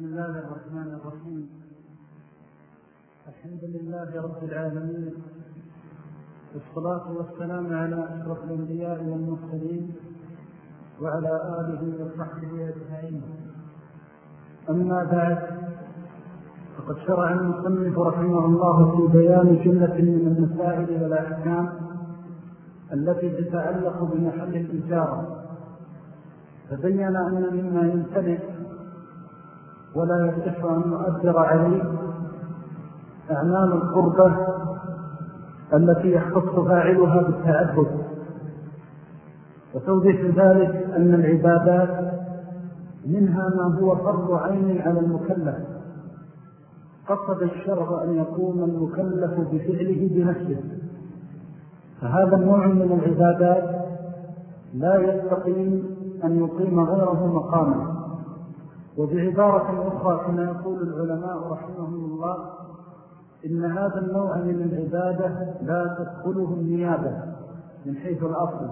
بسم الله الرحمن الرحيم. الحمد لله رب العالمين. والصلاة والسلام على أشرف الأنبياء والمرسلين وعلى آله وصحبه أجمعين. أما بعد فقد شرع المصنف رحمه الله في بيان جملة من المسائل والأحكام التي تتعلق بمحل الإجارة. فبين أن مما يمتلك ولا يصح أن يؤثر عليه أعمال القربة التي يختص فاعلها بالتعبد. وتوضيح ذلك أن العبادات منها ما هو فرض عين على المكلف. قصد الشرع أن يقوم المكلف بفعله بنفسه. فهذا النوع من العبادات لا يستقيم أن يقيم غيره مقامه وبعبارة أخرى كما يقول العلماء رحمهم الله إن هذا النوع من العبادة لا تدخله النيابة من حيث الأصل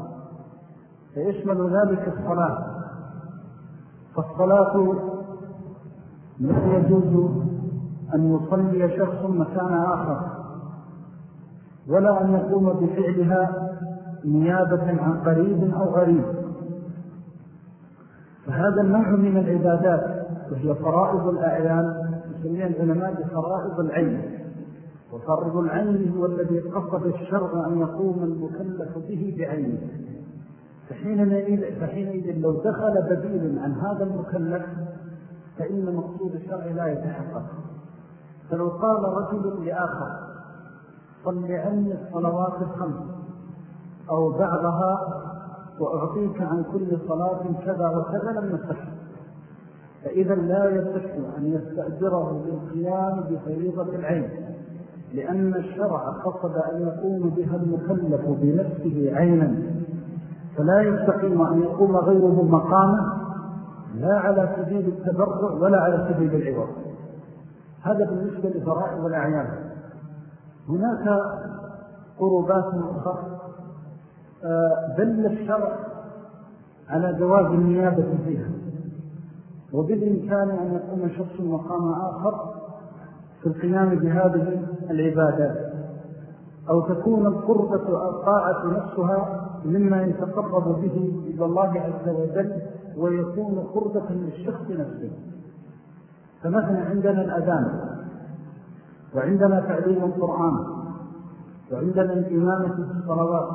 فيشمل ذلك الصلاة. فالصلاة لا يجوز أن يصلي شخص مكان آخر ولا أن يقوم بفعلها نيابة عن قريب أو غريب. فهذا النوع من العبادات وهي فرائض الأعيان يسميها العلماء بفرائض العين وفرض العين هو الذي قصد الشرع أن يقوم المكلف به بعينه فحينئذ, لو دخل بديل عن هذا المكلف فإن مقصود الشرع لا يتحقق. فلو قال رجل لآخر صل عني الصلوات الخمس أو بعضها وأعطيك عن كل صلاة كذا وكذا لم نصح فإذا لا يصح أن يستأجره بالقيام بفريضة العين لأن الشرع قصد أن يقوم بها المكلف بنفسه عينا. فلا يستقيم أن يقوم غيره مقامه لا على سبيل التبرع ولا على سبيل العوض. هذا بالنسبة لفرائض الأعيان. هناك قربات أخرى. آه، دل الشرع على جواز النيابة فيها. وبالإمكان أن يقوم شخص مقام آخر في القيام بهذه العبادات أو تكون القربة الطاعة نفسها مما يتقرب به إلى الله عز وجل ويكون قربة للشخص نفسه. فمثلا عندنا الأذان وعندنا تعليم القرآن وعندنا الإمامة في الصلوات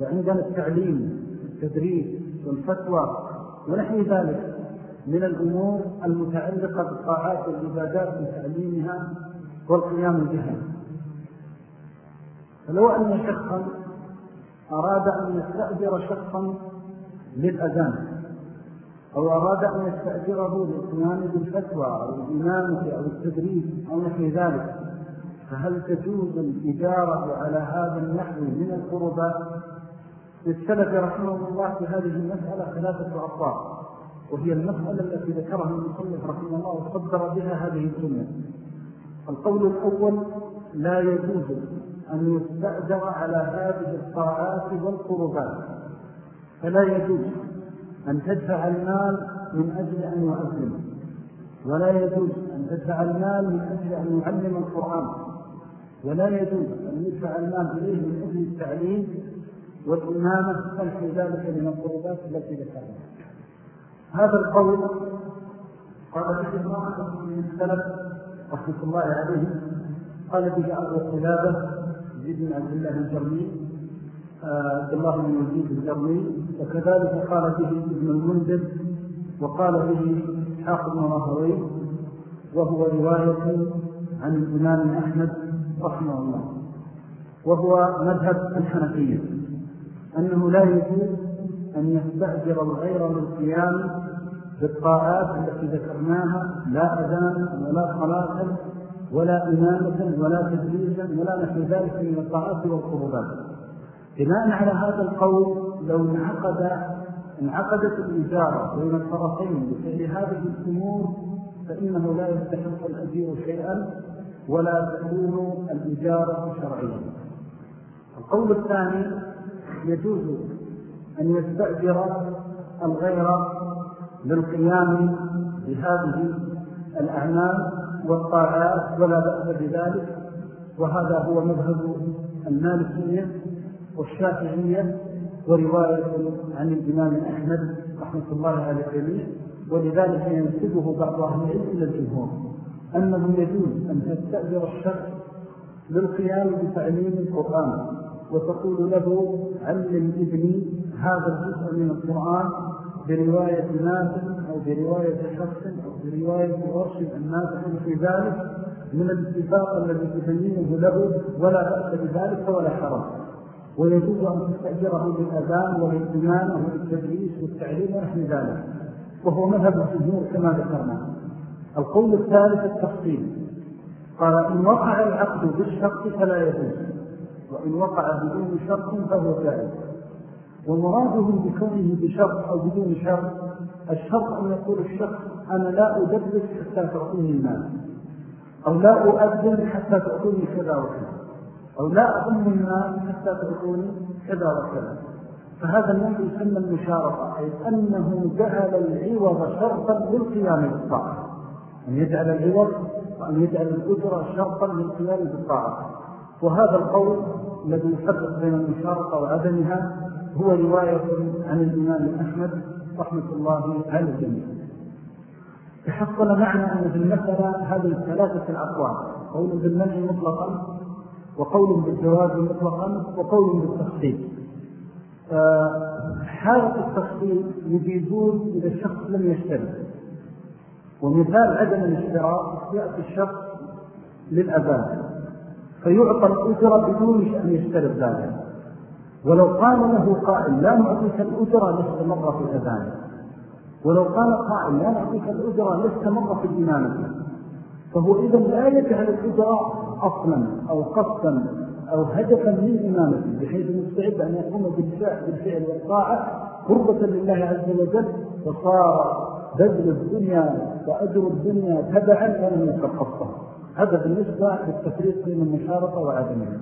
وعندنا التعليم التدريس والفتوى ونحن ذلك. من الأمور المتعلقة بالطاعات والعبادات وتعليمها والقيام بها. فلو أن شخصا أراد أن يستأجر شخصا للأذان أو أراد أن يستأجره للقيام بالفتوى أو الإمامة أو التدريس أو نحو ذلك فهل تجوز الإجارة على هذا النحو من القربات للسلف رحمه الله في هذه المسألة ثلاثة أطوار وهي المسألة التي ذكرها المصنف رحمه الله وصدر بها هذه السنة القول الأول لا يجوز أن يستأجر على هذه الطاعات والقربات. فلا يجوز أن تدفع المال من أجل أن يؤذن ولا يجوز أن تدفع المال من أجل أن يعلم القرآن. ولا يجوز أن يدفع المال إليه من أجل التعليم والإمامة ونحو ذلك من القربات التي ذكرنا هذا القول قال به الله من السلف رحمة الله عليه قال به أبو قلابة يزيد بن عبد الله الجرمي آه، عبد الله بن يزيد الجرمي وكذلك قال به ابن المنذر وقال به حاق بن وهو رواية عن الإمام أحمد رحمه الله وهو مذهب الحنفية أنه لا يجوز أن يستأجر الغير للقيام بالطاعات التي ذكرناها لا أذان ولا صلاة ولا إمامة ولا تدريسا ولا نحو ذلك من الطاعات والقربات. بناء على هذا القول لو انعقد انعقدت الإجارة بين الطرفين بفعل هذه الأمور فإنه لا يستحق الأجير شيئا ولا تكون الإجارة شرعيا. القول الثاني يجوز أن يستأجر الغير للقيام بهذه الأعمال والطاعات ولا بأس بذلك. وهذا هو مذهب المالكية والشافعية ورواية عن الإمام أحمد رحمة الله على الجميع. ولذلك ينسبه بعض أهل العلم إلى الجمهور. أنه يجوز أن تستأجر الشخص للقيام بتعليم القرآن وتقول له علم ابني هذا الجزء من القرآن برواية نافع أو برواية شخص أو برواية ورش النافع في ذلك من الاتفاق الذي تبينه له ولا بأس بذلك ولا حرم ويجوز أن تستأجره للأذان وللإيمان وللتدريس والتعليم ونحن ذلك. وهو مذهب الجمهور كما ذكرنا. القول الثالث التفصيل. قال إن وقع العقد بالشرط فلا يجوز. وإن وقع بدون شرط فهو جائز. ومرادهم بكونه بشرط أو بدون شرط الشرط أن يقول الشخص أنا لا أدرس حتى تعطيني المال أو لا أؤذن حتى تعطوني كذا وكذا أو لا أظن المال حتى تعطوني كذا وكذا. فهذا النوع يسمى المشارطة أي أنه جعل العوض شرطا للقيام بالطاعة. أن يجعل العوض وأن يجعل الأجرة شرطا للقيام بالطاعة. وهذا القول الذي يفرق بين المشارطة وعدمها هو رواية عن الإمام أحمد رحمة الله على الجميع تحصل معنى أن في المسألة هذه الثلاثة الأقوال قول بالمنع مطلقا وقول بالجواز مطلقا وقول بالتفصيل حالة التفصيل يجيزون إذا الشخص لم يشتري ومثال عدم الاشتراء يأتي الشخص للأذان فيعطى الأجرة بدون أن يشتري ذلك. ولو قال له قائل لا نعطيك الأجرة لست مرة في الأذان. ولو قال قائل لا نعطيك الأجرة لست مرة في الإمامة. فهو إذا لا يجعل الأجرة أصلا أو قصدا أو هدفا من إمامته بحيث مستعد أن يقوم بالفعل, والطاعة قربة لله عز وجل. وصار بذل الدنيا وأجر الدنيا تبعا لم يتقصه هذا بالنسبة للتفريق بين المشارطة وعدمها.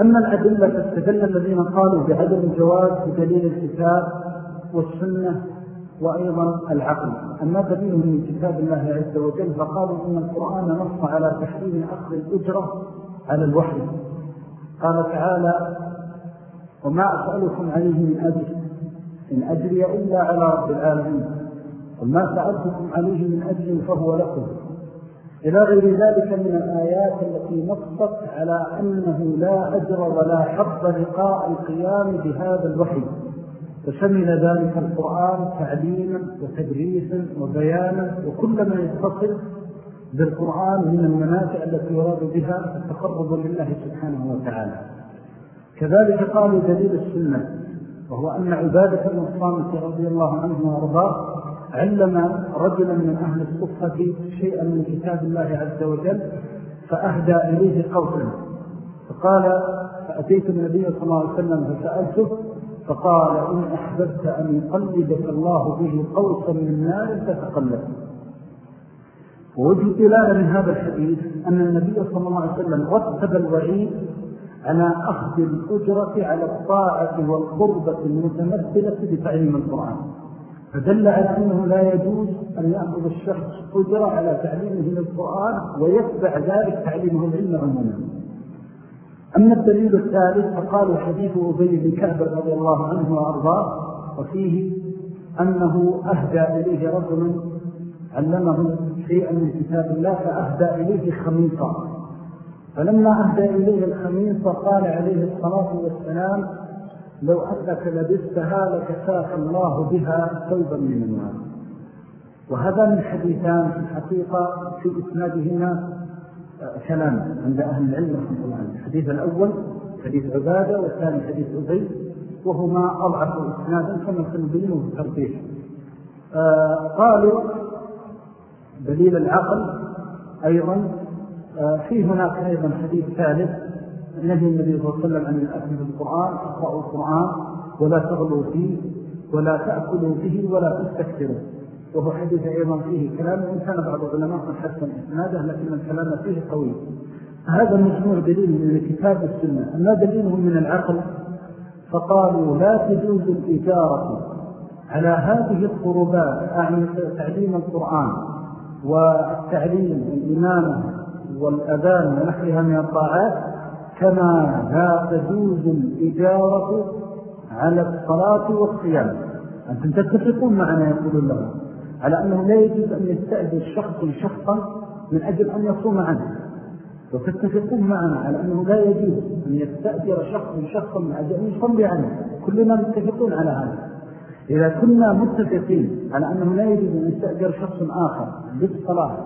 أما الأدلة فاستدل الذين قالوا بعدم الجواز بدليل الكتاب والسنة وأيضا العقل. أما دليل من كتاب الله عز وجل فقالوا إن القرآن نص على تحريم أخذ الأجرة على الوحي. قال تعالى وما أسألكم عليه من أجل إن أجري إلا على رب العالمين. وما سألتكم عليه من أجل فهو لكم. إلى غير ذلك من الآيات التي نصت على أنه لا أجر ولا حظ لقاء القيام بهذا الوحي. فشمل ذلك القرآن تعليما وتدريسا وبيانا وكل ما يتصل بالقرآن من المنافع التي يراد بها التقرب لله سبحانه وتعالى. كذلك قالوا دليل السنة وهو أن عبادة المصامة رضي الله عنه وأرضاه علم رجلا من أهل الصفة شيئا من كتاب الله عز وجل فأهدى إليه قوسا فقال فأتيت النبي صلى الله عليه وسلم فسألته فقال إن أحببت أن يقلبك الله به قوسا من نار فتقلب. ووجه الدلالة من هذا الحديث أن النبي صلى الله عليه وسلم رتب الوعيد على أخذ الأجرة على الطاعة والقربة المتمثلة بتعليم القرآن. فدل على أنه لا يجوز أن يأخذ الشخص أجرة على تعليمه للقرآن ويتبع ذلك تعليمه العلم عموما أما الدليل الثالث فقالوا حديث أبي بن كعب رضي الله عنه وأرضاه وفيه أنه أهدى إليه رجل علمه شيئا من كتاب الله فأهدى إليه خميصا فلما أهدى إليه الخميصة قال عليه الصلاة والسلام لو أنك لبستها لكساك الله بها ثوبا من النار. وهذا من حديثان في الحقيقة في إسنادهما كلام عند أهل العلم رحمة الله الحديث الأول حديث عبادة والثاني حديث أبي وهما أضعف إسنادا كما سنبينه في الترتيب. آه قالوا دليل العقل أيضا آه في هناك أيضا حديث ثالث نهي النبي صلى الله عليه وسلم عن الأكل بالقرآن اقرأوا القرآن ولا تغلوا فيه ولا تأكلوا به ولا تستكثروا. وهو حديث أيضا فيه كلام وإن كان بعض العلماء قد حسن إسناده لكن الكلام فيه قوي هذا مجموع دليل من الكتاب والسنة. أما دليله من العقل؟ فقالوا لا تجوز الإجارة على هذه القربات أعني تعليم القرآن والتعليم والإمامة والأذان ونحلها من الطاعات كما لا تجوز الإجارة على الصلاة والصيام. أنتم تتفقون معنا يقول الله على أنه لا يجوز أن يستأذن شخص شخصا من أجل أن يصوم عنه. وتتفقون معنا على أنه لا يجوز أن يستأجر شخص شخصا من أجل أن يصلي عنه. كلنا متفقون على هذا. إذا كنا متفقين على أنه لا يجوز أن يستأجر شخص آخر للصلاة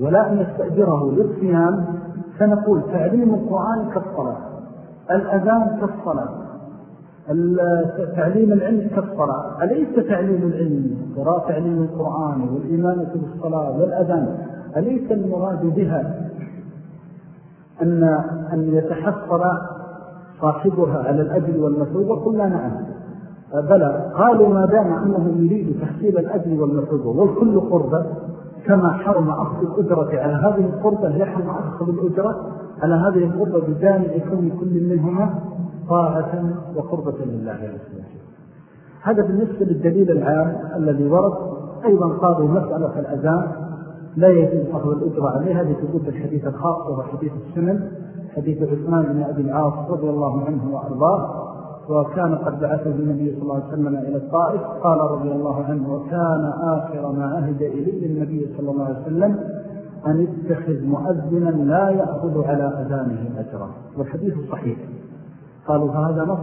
ولا أن يستأجره للصيام فنقول تعليم القرآن كالصلاة الأذان كالصلاة تعليم العلم كالصلاة. أليس تعليم العلم وراء تعليم القرآن والإيمانة بالصلاة والأذان؟ أليس المراد بها أن, أن يتحصل صاحبها على الأجل والمثوبة قلنا نعم. بلى قالوا ما دام أنه يريد تحصيل الأجل والمثوبة والكل قربة. كما حرم أخذ الأجرة على هذه القربة يحرم أخذ الأجرة على هذه القربة بجانب يكون كل منهما طاعة وقربة لله عليه هذا بالنسبة للدليل العام الذي ورد. أيضا قالوا مسألة الأذان. لا يجب أخذ الأجرة عليها تقول الحديث الخاص وهو حديث السنن حديث عثمان بن أبي العاص رضي الله عنه وأرضاه. وكان قد بعثه النبي صلى الله عليه وسلم إلى الطائف قال رضي الله عنه وكان آخر ما أهد إلي النبي صلى الله عليه وسلم أن اتخذ مؤذنا لا يأخذ على أذانه أجرا. والحديث صحيح. قالوا فهذا نص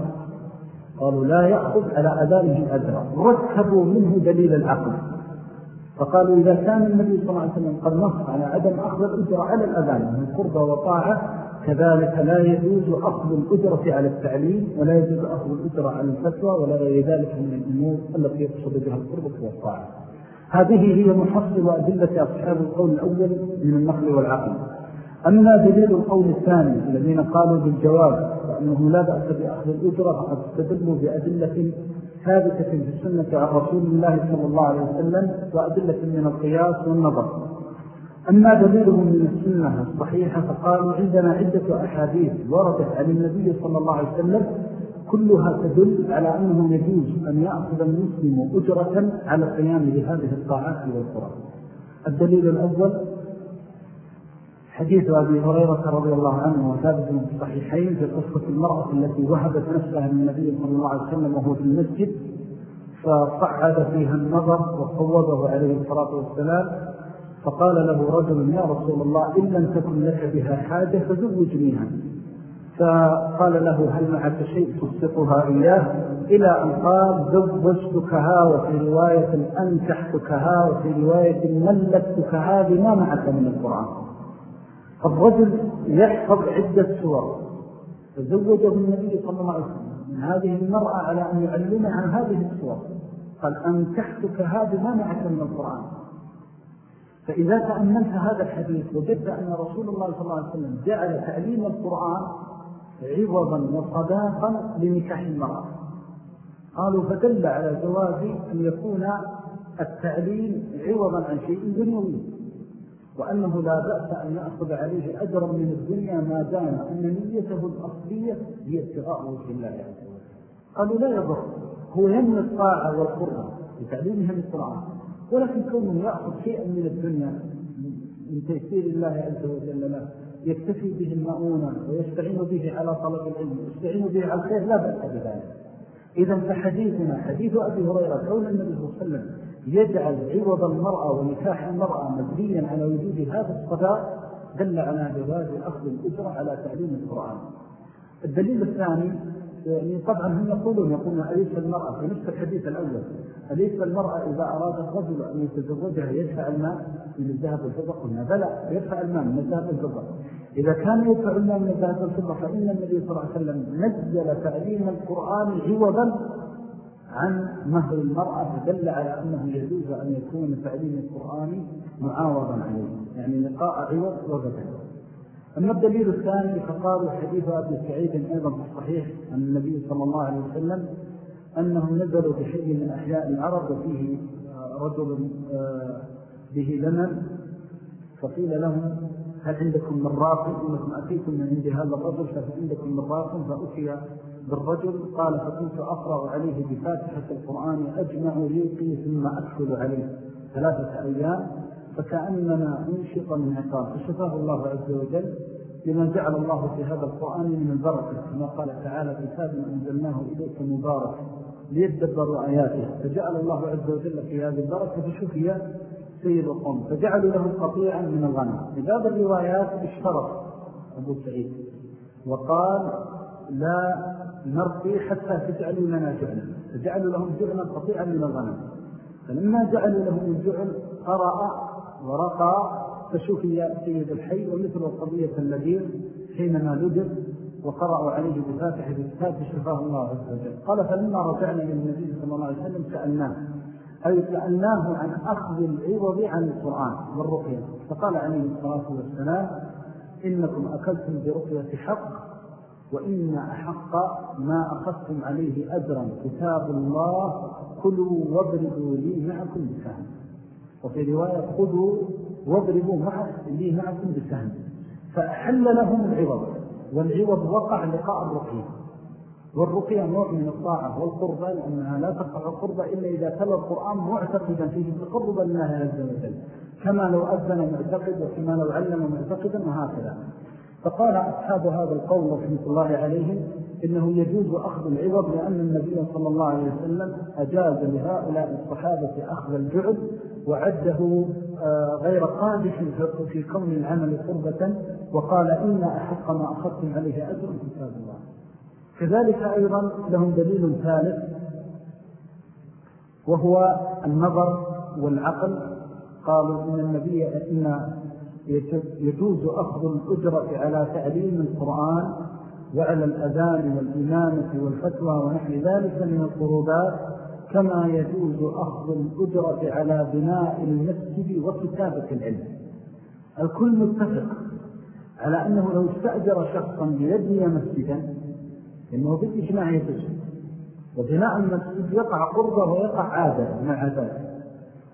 قالوا لا يأخذ على أذانه أجرا. ركبوا منه دليل العقل. فقالوا إذا كان النبي صلى الله عليه وسلم قد نص على عدم أخذ الأجرة على الأذان من قربة وطاعة كذلك لا يجوز أخذ الأجرة على التعليم ولا يجوز أخذ الأجرة على الفتوى ولا غير ذلك من الأمور التي يقصد بها القربة والطاعة هذه هي محصل أدلة أصحاب القول الأول من النقل والعقل. أما دليل القول الثاني الذين قالوا بالجواب وأنه لا بأس بأخذ الأجرة فقد استدلوا بأدلة ثابتة في السنة عن رسول الله صلى الله عليه وسلم وأدلة من القياس والنظر. أما دليلهم من السنة الصحيحة فقالوا عندنا عدة أحاديث وردت عن النبي صلى الله عليه وسلم كلها تدل على أنه يجوز أن يأخذ المسلم أجرة على قيام لهذه الطاعات والقرآن. الدليل الأول حديث أبي هريرة رضي الله عنه وثابت في الصحيحين في قصة المرأة التي وهبت نفسها للنبي صلى الله عليه وسلم وهو في المسجد فصعد فيها النظر وصوبه عليه الصلاة والسلام فقال له رجل يا رسول الله إن لم تكن لك بها حاجة فزوجنيها فقال له هل معك شيء تصدقها إياه؟ إلى أن قال زوجتكها وفي رواية أنكحتكها وفي رواية ملكتكها بما معك من القرآن. الرجل يحفظ عدة سور. فزوجه النبي صلى الله عليه وسلم من هذه المرأة على أن يعلمها هذه السور. قال أنكحتك هذه ما معك من القرآن. فإذا تأمنت هذا الحديث وجدت أن رسول الله صلى الله عليه وسلم جعل تعليم القرآن عوضا وصداقا لنكاح المرأة. قالوا فدل على جواز أن يكون التعليم عوضا عن شيء دنيوي وأنه لا بأس أن يأخذ عليه أجرا من الدنيا ما دام أن نيته الأصلية هي ابتغاء وجه الله قالوا لا يضر هو يمن الطاعة والقرآن لتعليمها القرآن. ولكن كونه يأخذ شيئا من الدنيا من تيسير الله عز وجل له يكتفي به المؤونة ويستعين به على طلب العلم ويستعين به على الخير لا بأس بذلك. إذا فحديثنا حديث أبي هريرة كون النبي صلى الله عليه وسلم يجعل عوض المرأة ونكاح المرأة مبنيا على وجود هذا الصداء دل على جواز أخذ الأجرة على تعليم القرآن. الدليل الثاني يعني طبعا هم يقولون يقولون أليس المرأة؟ في نفس الحديث الأول أليس المرأة إذا أراد الرجل أن يتزوجها يدفع الماء من الذهب والفضة؟ قلنا بلى يدفع الماء من الذهب والفضة. إذا كان يدفع الماء من الذهب والفضة فإن النبي صلى الله عليه وسلم نزل تعليم القرآن عوضا عن مهر المرأة فدل على أنه يجوز أن يكون تعليم القرآن معاوضا عليه. يعني لقاء عوض وبدل أما الدليل الثاني فقالوا حديث أبي سعيد أيضا في الصحيح عن النبي صلى الله عليه وسلم أنهم نزلوا بحي من أحياء العرب وفيه رجل آه، به لمن فقيل لهم هل عندكم من رافض إنكم أتيتم من عند هذا الرجل فهل عندكم من رافض فأتي بالرجل قال فكنت أقرأ عليه بفاتحة القرآن أجمع ريقي ثم أدخل عليه. ثلاثة أيام فكأننا انشط من عقاب. فشفاه الله عز وجل لما جعل الله في هذا القرآن من البركة كما قال تعالى كتاب أنزلناه إليك مبارك ليتدبروا آياته. فجعل الله عز وجل في هذه البركة فشفي سيد القوم فجعلوا له قطيعا من الغنم. في باب الروايات اشترط أبو سعيد وقال لا نرقي حتى تجعلوا لنا جعلا. فجعلوا لهم جعلا قطيعا من الغنم. فلما جعلوا لهم الجعل قرأ ورقى فشفي سيد الحي ومثل القضية الذي حينما لدر وقرأوا عليه بفاتح الكتاب فشفاه الله عز وجل. قال فلما رجعنا إلى النبي صلى الله عليه وسلم سألناه أي سألناه عن أخذ العوض عن القرآن والرقية. فقال عليه الصلاة والسلام إنكم أكلتم برقية حق وإن أحق ما أخذتم عليه أجرا. كتاب الله كلوا واضربوا لي معكم بسهم وفي رواية خذوا واضربوا لي معكم بسهم فأحل لهم العوض والعوض وقع لقاء الرقية. والرقية نوع من الطاعة والقربة لأنها لا تقع القربة إلا إذا تلى القرآن معتقدا فيه تقربا لله عز وجل. كما لو أذن معتقد وكما لو علم معتقدا وهكذا. فقال أصحاب هذا القول رحمة الله عليهم إنه يجوز أخذ العوض لأن النبي صلى الله عليه وسلم أجاز لهؤلاء الصحابة أخذ الجعد وعده آه، غير قادح في كون العمل قربة وقال إن أحق ما أخذتم عليه أجر كتاب الله. كذلك أيضا لهم دليل ثالث وهو النظر والعقل. قالوا إن النبي إن يجوز أخذ الأجرة على تعليم القرآن وعلى الأذان والإمامة والفتوى ونحن ذلك من القربات كما يجوز أخذ الأجرة على بناء المسجد وكتابة العلم. الكل متفق على أنه لو استأجر شخصا ليبني مسجدا إنه بالإجماع يجوز. وبناء المسجد يقع قربة ويقع عادة مع ذلك.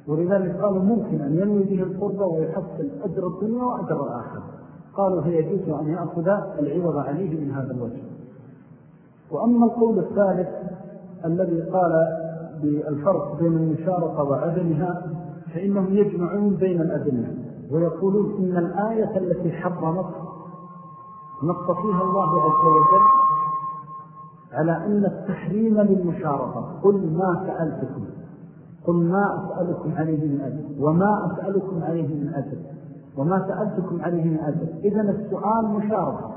ولذلك قالوا ممكن أن ينوي به القربة ويحصل أجر الدنيا وأجر الآخر قالوا فيجوز أن يأخذ العوض عليه من هذا الوجه. وأما القول الثالث الذي قال بالفرق بين المشارقة وعدمها فإنهم يجمعون بين الأدلة ويقولون إن الآية التي حرمت نص فيها الله عز وجل على أن التحريم للمشارقة. قل ما سألتكم قل ما أسألكم عليه من أجل وما أسألكم عليه من أجل. وما سألتكم عليه من أجل إذن السؤال مشارطة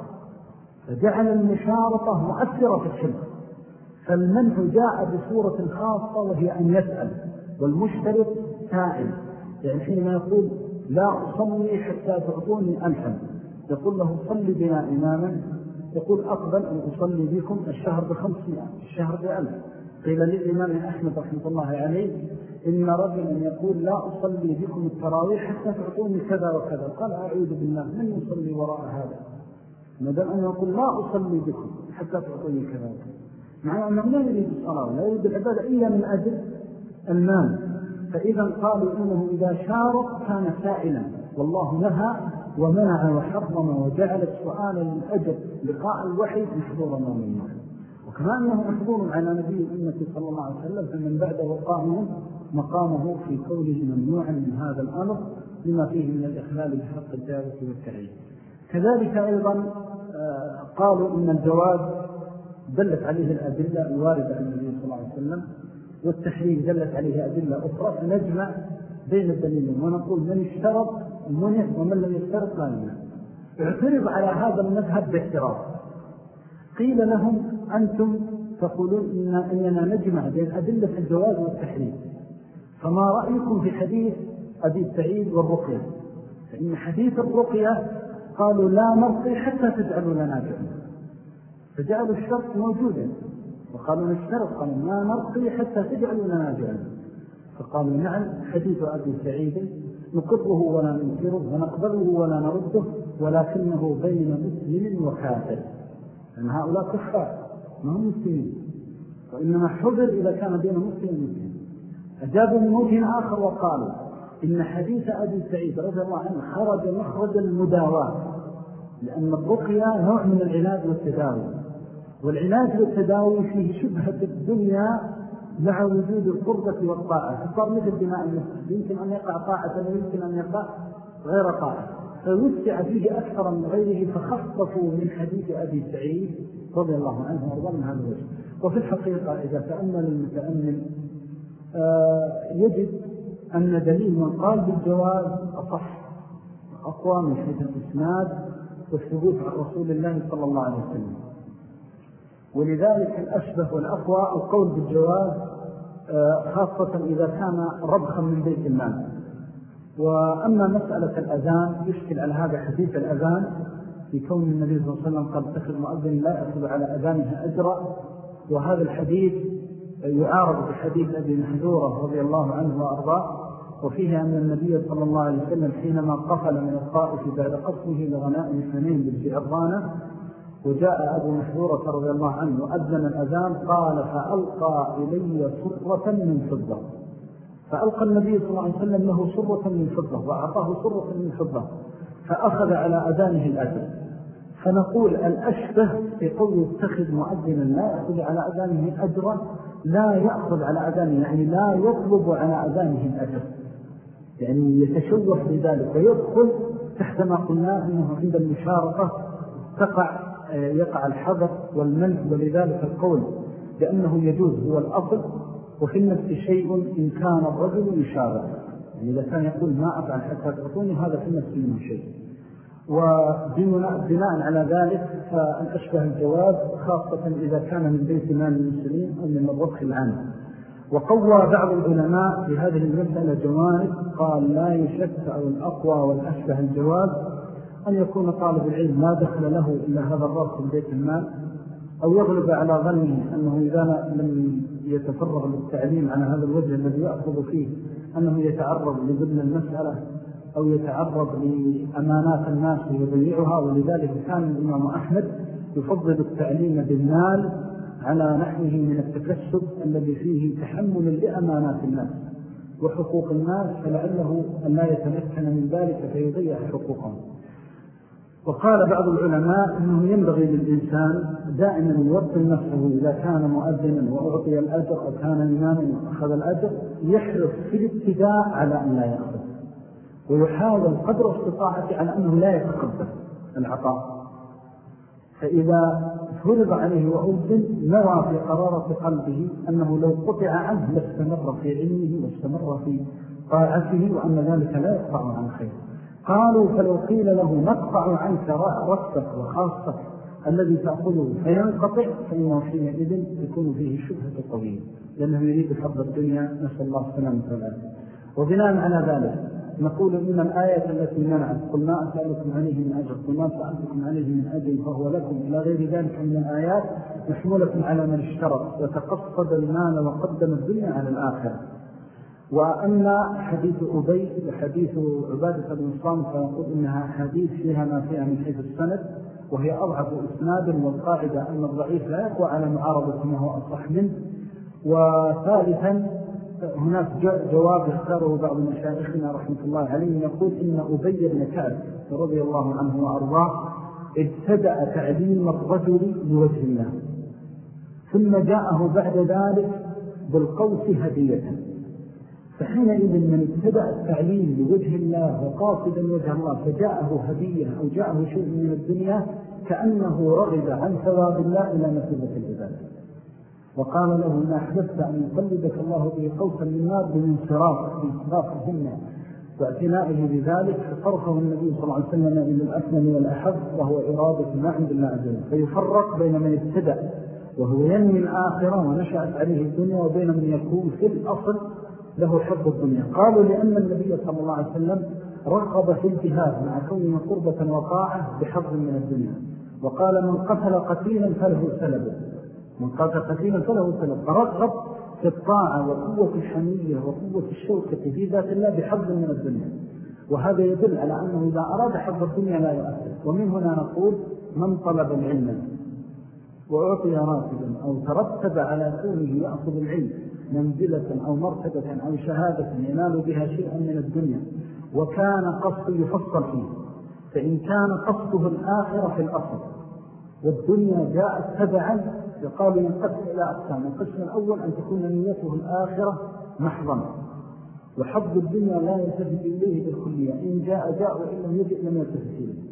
فجعل المشارطة مؤثرة في الحلم فالمنح جاء بصورة خاصة وهي أن يسأل. والمشترط سائل. يعني حينما يقول لا أصلي حتى تعطوني ألفا. يقول له صلي بنا إماما. يقول أقبل أن أصلي بكم الشهر بخمسمائة الشهر بألف. قيل للإمام أحمد رحمة الله عليه إن رجلا يقول لا أصلي بكم التراويح حتى تعطوني كذا وكذا. قال أعوذ بالله من يصلي وراء هذا. مدام أنه يقول لا أصلي بكم حتى تعطوني كذا وكذا. مع أنه لا يريد الصلاة لا يريد العبادة إلا من أجل المال. فإذا قالوا إنه إذا شارك كان سائلا. والله نهى ومنع وحرم وجعل السؤال من أجل لقاء الوحي محظورا ومنه. وكما أنه محظور على نبي الأمة صلى الله عليه وسلم فمن بعده قائم مقامه في كونه ممنوعا من هذا الأمر لما فيه من الإخلال بحق الدعوة والتعيين. كذلك أيضا آه، قالوا إن الجواز دلت عليه الأدلة الواردة عن النبي صلى الله عليه وسلم والتحريم دلت عليه أدلة أخرى نجمع بين الدليلين ونقول من اشترط منع ومن لم يشترط لا يمنع. اعترض على هذا المذهب باحتراف. قيل لهم أنتم تقولون إن إننا نجمع بين أدلة الجواز والتحريم. فما رأيكم في حديث أبي سعيد والرقية؟ فإن حديث الرقية قالوا لا نرقي حتى تجعلوا لنا جعلا فجعلوا الشرط موجودا. وقالوا نشترط قالوا ما نرقي حتى تجعلوا لنا جعلا فقالوا نعم حديث أبي سعيد نقره ولا ننكره ونقبله ولا نرده ولكنه بين مسلم وكافر. لأن هؤلاء كفار ما هم مسلمين. وإنما حذر إذا كان بين مسلم ومسلم. أجابوا من وجه آخر وقالوا إن حديث أبي سعيد رضي الله عنه خرج مخرج المداواة لأن الرقية نوع من العلاج والتداوي. والعلاج والتداوي فيه شبهة الدنيا مع وجود القربة والطاعة. فصار مثل بناء المسجد. يمكن أن يقع طاعة ويمكن أن يقع غير طاعة. فوسع فيه أكثر من غيره فخصصوا من حديث أبي سعيد رضي الله عنه وأرضاه من هذا الوجه. وفي الحقيقة إذا تأمل المتأمل آه، يجد أن دليل من قال بالجواز أصح. أقوى من حيث الإسناد والثبوت عن رسول الله صلى الله عليه وسلم. ولذلك الأشبه والأقوى القول بالجواز آه، خاصة إذا كان ربخا من بيت المال. وأما مسألة الأذان يشكل على هذا حديث الأذان في كون النبي صلى الله عليه وسلم قال اتخذ مؤذن لا يأخذ على أذانها أجرا. وهذا الحديث يعارض بحديث أبي محذورة رضي الله عنه وأرضاه وفيه أن النبي صلى الله عليه وسلم حينما قفل من الطائف بعد قصمه لغناء اثنين بالجعرانة وجاء أبو محذورة رضي الله عنه وأذن الأذان قال فألقى إلي سرة من فضة. فألقى النبي صلى الله عليه وسلم له سرة من فضة وأعطاه سرة من فضة فأخذ على أذانه الأجر فنقول الأشبه يقول اتخذ مؤذنا لا يأخذ على أذانه أجرا. لا يأخذ على أذانه يعني لا يطلب على أذانه الأجر يعني يتشوف لذلك ويدخل تحت ما قلنا أنه عند المشارقة تقع يقع الحظر والمنع ولذلك القول بأنه يجوز هو الأصل وفي النفس شيء إن كان الرجل يشارك يعني إذا كان يقول ما أفعل حتى تعطوني هذا في النفس منه شيء. وبناء على ذلك فالأشبه الجواز خاصة إذا كان من بيت مال المسلمين أو من الربخ العام. وقوى بعض العلماء في هذه المسألة جوانب قال لا يشك أو الأقوى والأشبه الجواز أن يكون طالب العلم ما دخل له إلا هذا الرأس من بيت المال أو يغلب على ظنه أنه إذا لم يتفرغ للتعليم على هذا الوجه الذي يأخذ فيه أنه يتعرض لذل المسألة أو يتعرض لأمانات الناس ويضيعها ولذلك كان الإمام أحمد يفضل التعليم بالمال على نحوه من التكسب الذي فيه تحمل لأمانات الناس وحقوق الناس فلعله أن لا يتمكن من ذلك فيضيع حقوقهم. وقال بعض العلماء أنه ينبغي للإنسان دائما يوطن نفسه إذا كان مؤذنا وأعطي الأجر أو كان إماما وأخذ الأجر يحرص في الابتداء على أن لا يأخذ. ويحاول قدر استطاعته على أنه لا يتقبل العطاء. فإذا فرض عليه وأذن نوى في قرارة قلبه أنه لو قطع عنه لاستمر في علمه واستمر في طاعته وأن ذلك لا يقطع عن خير. قالوا فلو قيل له نقطع عنك رأسك وخاصك الذي تأخذه فينقطع فإنه حينئذ يكون فيه شبهة قوية لأنه يريد حظ الدنيا نسأل الله السلامة والعافية. وبناء على ذلك نقول إن الآية التي منعت قل ما أسألكم عليه من أجر قل ما سألتكم عليه من أجل فهو لكم إلى غير ذلك من الآيات محمولة على من اشترط وتقصد المال وقدم الدنيا على الآخرة. وأما حديث أبي وحديث عبادة بن صامت فنقول إنها حديث فيها ما فيها من حيث السند وهي أضعف إسناد والقاعدة أن الضعيف لا يقوى على معارضة ما هو أصح منه. وثالثا هناك جواب اختاره بعض مشايخنا رحمة الله عليه. يقول إن أبي بن كعب رضي الله عنه وأرضاه ابتدأ تعليم الرجل لوجه الله ثم جاءه بعد ذلك بالقوس هدية. فحينئذ من ابتدأ التعليم لوجه الله وقاصدا وجه الله فجاءه هدية أو جاءه شيء من الدنيا كأنه رغب عن ثواب الله إلى مثيبة العباد وقال له ما أحدثت أن يقلبك الله به قوسا للنار بانصراف بانصراف الهمة واعتنائه بذلك فصرفه النبي صلى الله عليه وسلم إلى الأثمن والأحب وهو إرادة ما عند الله عز وجل. فيفرق بين من ابتدأ وهو ينمي الآخرة ونشأت عليه الدنيا وبين من يكون في الأصل له حب الدنيا. قالوا لأن النبي صلى الله عليه وسلم رغب في الجهاد مع كونه قربة وطاعة بحظ من الدنيا. وقال من قتل قتيلا فله سلبه. من قتل قتيلا فله سلب فرغب في الطاعة وقوة الحمية وقوة الشوكة في ذات الله بحظ من الدنيا. وهذا يدل على أنه إذا أراد حظ الدنيا لا يؤثر. ومن هنا نقول من طلب العلم وأعطي راتبا أو ترتب على كونه يأخذ العلم منزلة أو مرتبة أو شهادة ينال بها شيئا من الدنيا. وكان قصد يفصل فيه. فإن كان قصده الآخرة في الأصل والدنيا جاءت تبعا يقال ينقسم إلى أقسام. القسم الأول أن تكون نيته الآخرة محضا. وحظ الدنيا لا يلتفت إليه بالكلية. إن جاء جاء وإن لم يجئ لم يلتفت إليه.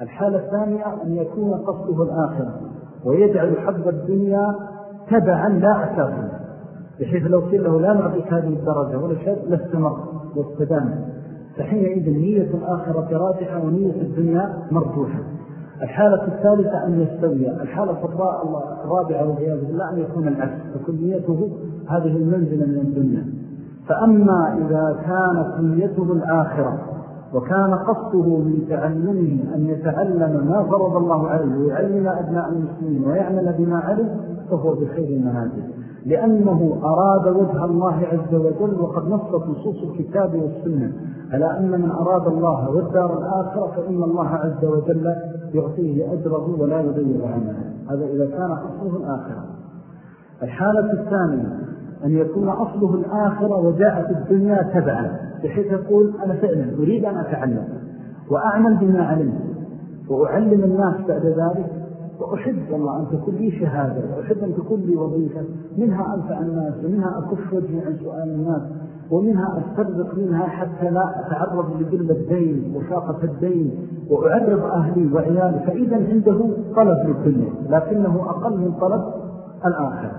الحالة الثانية أن يكون قصده الآخرة. ويجعل حظ الدنيا تبعا لا أساسا بحيث لو قيل له لا نعطيك هذه الدرجة ولا شيء لاستمر واستدام فحينئذ نية الآخرة راجحة ونية الدنيا مرجوحة الحالة الثالثة أن يستوي الحالة الرابعة والعياذ بالله أن يكون العكس تكون نيته هذه المنزلة من الدنيا. فأما إذا كانت نيته الآخرة وكان قصده من تعلمه أن يتعلم ما فرض الله عليه ويعلم أبناء المسلمين ويعمل بما علم فهو بخير المنازل. لأنه أراد وجه الله عز وجل وقد نصت نصوص الكتاب والسنة على أن من أراد الله والدار الآخرة فإن الله عز وجل يعطيه أجره ولا يضيع عنه. هذا إذا كان أصله الآخرة. الحالة الثانية أن يكون أصله الآخرة وجاءت الدنيا تبعا بحيث يقول أنا فعلا أريد أن أتعلم وأعمل بما علمت وأعلم الناس بعد ذلك وأحب والله أن تكون لي شهادة وأحب أن تكون لي وظيفة منها أنفع الناس ومنها أكف وجهي عن سؤال الناس. ومنها أسترزق منها حتى لا أتعرض لذل الدين وشاقة الدين وأعرض أهلي وعيالي. فإذا عنده طلب للدنيا لكنه أقل من طلب الآخرة.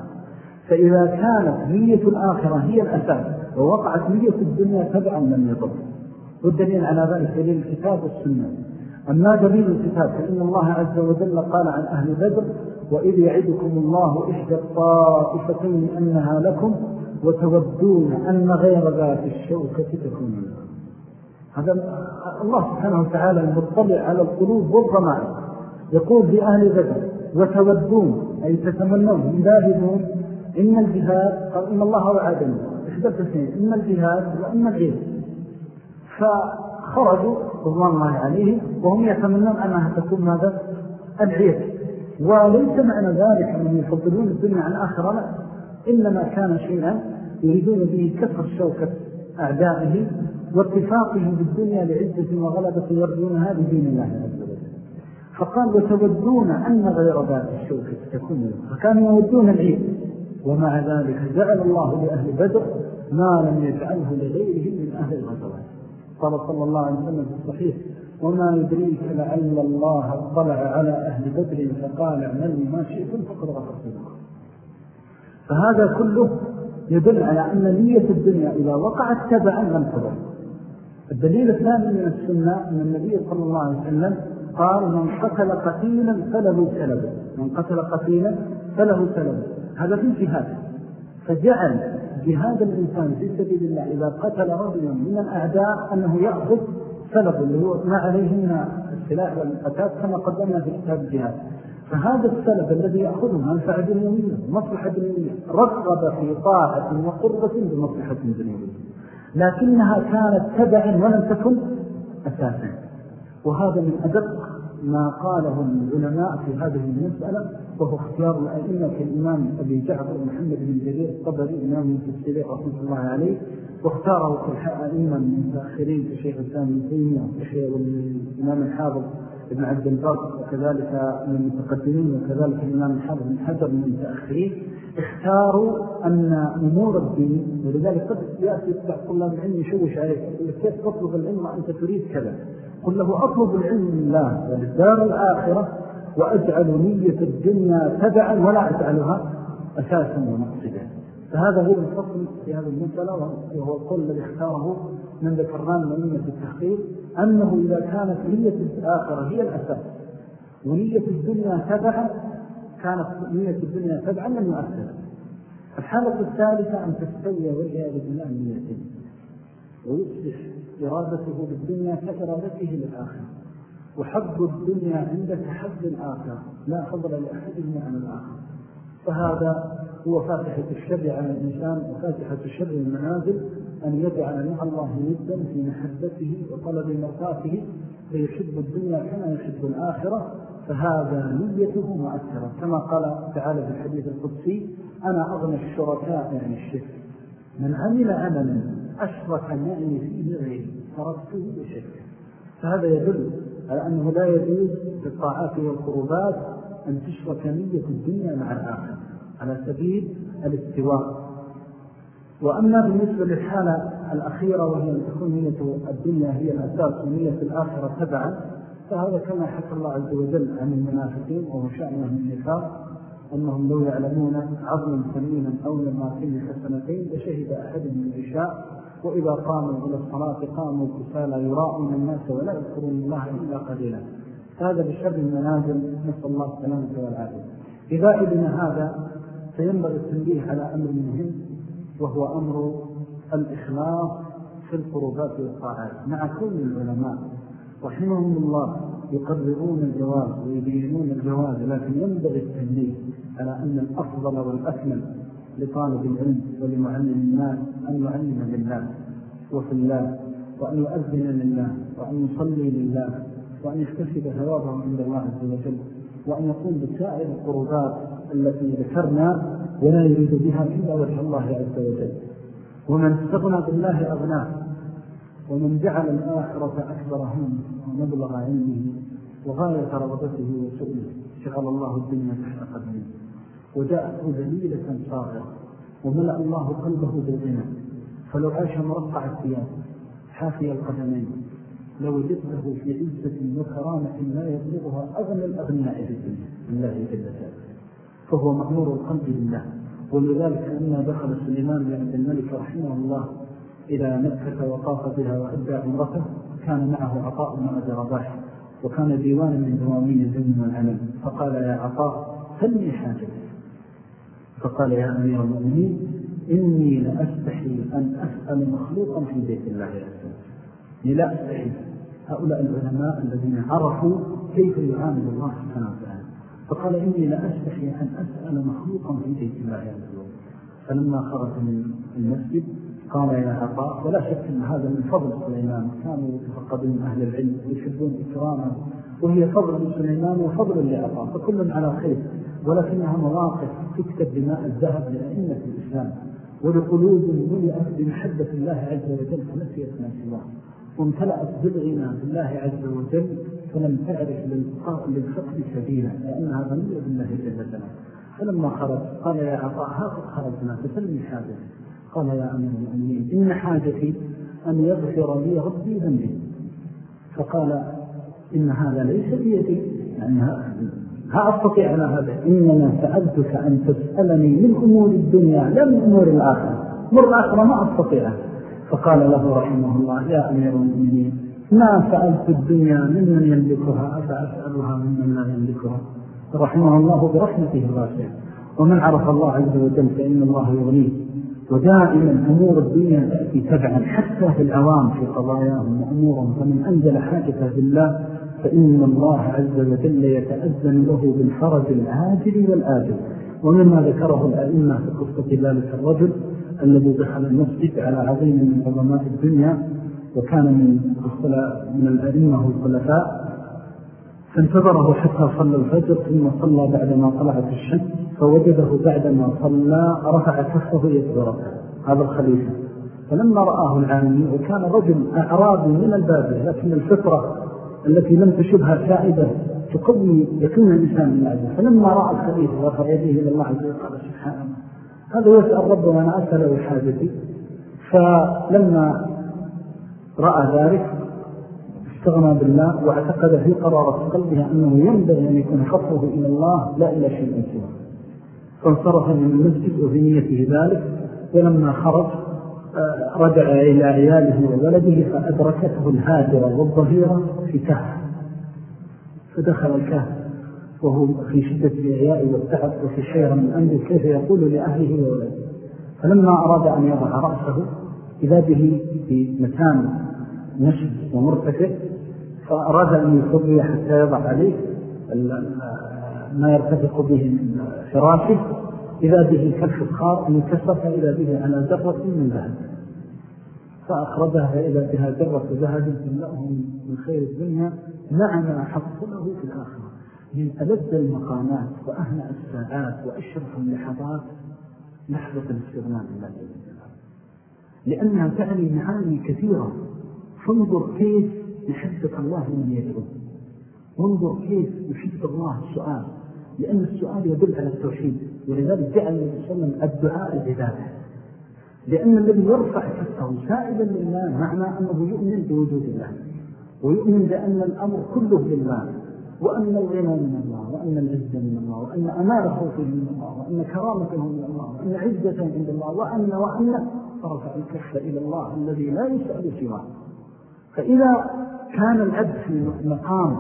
فإذا كانت نية الآخرة هي الأساس ووقعت نية الدنيا تبعا لم يضر. والدليل على ذلك دليل الكتاب والسنة. أما دليل الكتاب فإن الله عز وجل قال عن أهل بدر وإذ يعدكم الله إحدى الطائفتين أنها لكم وتودون أن غير ذات الشوكة تكون. هذا الله سبحانه وتعالى المطلع على القلوب والضمائر. يقول بأهل بدر وتودون أي تتمنون يذاهبون إن الجهاد قال إن الله وعدني إحدى الاثنين إن الجهاد وإن العيد فخرجوا رضوان الله عليه وهم يتمنون أنها تكون ماذا؟ العيد وليس معنى ذلك أنهم يفضلون الدنيا عن آخر لا. إنما كان شيئا يريدون به كسر شوكة أعدائه واتفاقهم بالدنيا لعزة وغلبة يرجونها بدين الله عز وجل. فقال وتودون أن غير ذات الشوكة تكون فكانوا يودون العيد. ومع ذلك جعل الله لأهل بدر ما لم يجعله لغيرهم من أهل الغزوات. قال صلى الله عليه وسلم في الصحيح وما يدريك لعل الله اطلع على أهل بدر فقال اعملوا ما شئتم فقد غفرت لكم. فهذا كله يدل على أن نية الدنيا إذا وقعت تبعا لم تضر الدليل الثاني من السنة أن النبي صلى الله عليه وسلم قال من قتل قتيلا فله سلبه. من قتل قتيلا فله سلبه. هذا في الجهاد فجعل جهاد الإنسان في سبيل الله إذا قتل رجلا من الأعداء أنه يأخذ سلب اللي هو ما عليه من السلاح والقتال كما قدمنا في كتاب الجهاد. فهذا السلب الذي يأخذه منفعة دنيوية مصلحة دنيوية رغب في طاعة وقربة بمصلحة دنيوية لكنها كانت تبعا ولم تكن أساسا. وهذا من أدق ما قاله العلماء في هذه المسألة وهو اختيار الأئمة كالإمام أبي جعفر محمد بن جرير الطبري إمام المتسليق رحمة الله عليه واختاره كالأئمة المتأخرين كشيخ الإسلام بن تيمية والإمام الحافظ ابن عبد البر وكذلك من المتقدمين وكذلك الإمام الحافظ بن حجر من المتأخرين اختاروا أن أمور الدين ولذلك قد يأتي طلاب العلم يشوش عليك كيف تطلب العلم وأنت تريد كذا؟ قل له أطلب العلم لله وللدار الآخرة وأجعل نية الدنيا تبعا ولا أجعلها أساسا ومقصدا. فهذا هو الفصل في هذا المسألة وهو القول الذي اختاره من ذكرناه من أمة التحقيق. أنه إذا كانت نية الآخرة هي الأساس ونية الدنيا تبعا كانت نية الدنيا تبعا لم يؤثر. الحالة الثالثة أن تستوي والعياذ بالله نيته ويصبح إرادته بالدنيا كإرادته للآخر وحظ الدنيا عندك حظ الآخر لا فضل لأحدهما عن الآخر فهذا هو فاتحة الشر على الإنسان وفاتحة الشر المنازل أن يجعل مع الله ندا في محبته وطلب مرضاته فيحب الدنيا كما يحب الآخرة فهذا نيته مؤثرة. كما قال تعالى في الحديث القدسي أنا أغنى الشركاء يعني الشرك. من عمل عملا أشرك معي فيه غيري تركته بشركه فهذا يدل على أنه لا يجوز بالطاعات والقربات أن تشرك نية الدنيا مع الآخر على سبيل الاستواء. وأما بالنسبة للحالة الأخيرة وهي أن تكون نية الدنيا هي الأساس ونية الآخرة تبعا فهذا كما حكى الله عز وجل عن المنافقين وهو شأنهم النفاق أنهم لو يعلمون عظما سمينا أو لما فيه حسنتين لشهد أحدهم العشاء وإذا قاموا إلى الصلاة قاموا كسالا يراءون الناس ولا يذكرون الله إلا قليلا. هذا بشر المنازل نسأل الله السلامة والعافية. إذا إذن هذا فينبغي التنبيه على أمر مهم. وهو أمر الإخلاص في القربات والطاعات. مع كل العلماء رحمهم الله يقررون الجواز ويبينون الجواز لكن ينبغي التنبيه على أن الأفضل والأكمل لطالب العلم ولمعلم الناس أن يعلم لله وفي الله وأن يؤذن لله وأن يصلي لله وأن يكتسب ثوابه عند الله عز وجل وأن يقوم بسائر القربات التي ذكرنا ولا يريد بها إلا وجه الله عز وجل. ومن استغنى بالله أغناه ومن جعل الآخرة أكبر هم ومبلغ علمه وغاية رغبته وسؤله. شغل الله الدنيا تحت قدمه. وجاءته ذليلة صاغرة وملأ الله قلبه بالغنى. فلو عاش مرقع الثياب حافي القدمين. لوجدته في عزة وكرامة لا يبلغها أغنى الأغنياء في الدنيا. الله جل ذلك فهو مأمور القلب لله ولذلك لما دخل سليمان بن الملك رحمه الله إلى مكة وطاف بها وأدى عمرته. كان معه عطاء بن أبي رباح وكان ديوانا من دوامين العلم والعلم. فقال يا عطاء سلني حاجتي فقال يا أمير المؤمنين إني لأستحي أن أسأل مخلوقا في بيت الله عز لا أستحي هؤلاء العلماء الذين عرفوا كيف يعامل الله سبحانه وتعالى. فقال إني لأستحي أن أسأل مخلوقا في بيت الله عز وجل فلما خرج من المسجد قال يا عطاء ولا شك أن هذا من فضل سليمان. كانوا يتفقدون أهل العلم ويحبون إكراما وهي فضل لسليمان وفضل لعطاء فكل على خير. ولكنها مواقف تكتب بماء الذهب لأئمة الإسلام ولقلوب ملئت بمحبة الله عز وجل فنسيت ما سواه. وامتلأت بالغنى بالله عز وجل فلم تعرف للفقد سبيلا لأنها غنية بالله جل جلاله. فلما خرج قال يا عطاء هذا خرجنا فسلم حاجتي قال يا أمير المؤمنين إن حاجتي أن يغفر لي ربي ذنبي. فقال إن هذا ليس بيدي يعني ها أستطيع على هذا. إنما سألتك أن تسألني من أمور الدنيا لا من أمور الآخرة. أمور الآخرة ما أستطيعها فقال له رحمه الله يا أمير المؤمنين ما سألت الدنيا ممن يملكها أفأسألها ممن لا يملكها? رحمه الله برحمته الغاسية ومن عرف الله عز وجل فإن الله يغنيه. ودائما أمور الدنيا تأتي تبعا حتى في العوام في قضاياهم وأمورهم. فمن أنزل حاجته بالله فإن الله عز وجل يتأذن له بالفرج العاجل والآجل. ومما ذكره الأئمة في قصة ذلك الرجل الذي دخل المسجد على عظيم من عظمات الدنيا وكان من, من الأئمة الخلفاء فانتظره حتى صلى الفجر ثم صلى بعدما طلعت الشمس فوجده بعدما صلى رفع كفه يتبرك هذا الخليفة. فلما رآه العالمين وكان رجل أعرابي من البابل لكن الفطرة التي لم تشبها سائدة تقوي يكون الإنسان من العزة فلما رأى الخليفة ورفع يديه إلى الله عز وجل قال سبحانه هذا يسأل ربه وأنا أسأله حاجتي فلما رأى ذلك استغنى بالله واعتقد في قرارة قلبها أنه ينبغي أن يكون خطه إلى الله لا إلى شيء سوى فانصرف من المسجد وفي نيته ذلك ولما خرج آه، رجع إلى عياله وولده فأدركته الهاجرة والظهيرة في كهف. فدخل الكهف. وهو في شدة الإعياء والتعب وفي شير من أمره كيف يقول لأهله وولده. فلما أراد أن يضع رأسه إذا به في مكان نشد ومرتفع فأراد أن يصبي حتى يضع عليه ما يرتفق به من فراشه. إذا به كف الخار انكسر فإذا به على ذرة من ذهب. فأخرجها فإذا بها ذرة ذهب من خير الدنيا مع ما حصله في الآخرة. من ألد المقامات وأهنأ الساعات وأشرف اللحظات لحظة الاستغناء بالله لأنها تعني معاني كثيرة. فانظر كيف يحبك الله من يدعو. وانظر كيف يحب الله السؤال. لأن السؤال يدل على التوحيد. ولذلك جعل النبي صلى الله عليه وسلم الدعاء العبادة لأن الذي يرفع كفه سائلا لله معنى أنه يؤمن بوجود الله. ويؤمن بأن الأمر كله لله. وأن الغنى من الله وأن العزة من الله وأن أمال خوفه من الله وأن كرامته من الله وأن عزته عند الله وأن وأن فرفع الكف إلى الله الذي لا يسأل سواه. فإذا كان العبد في مقام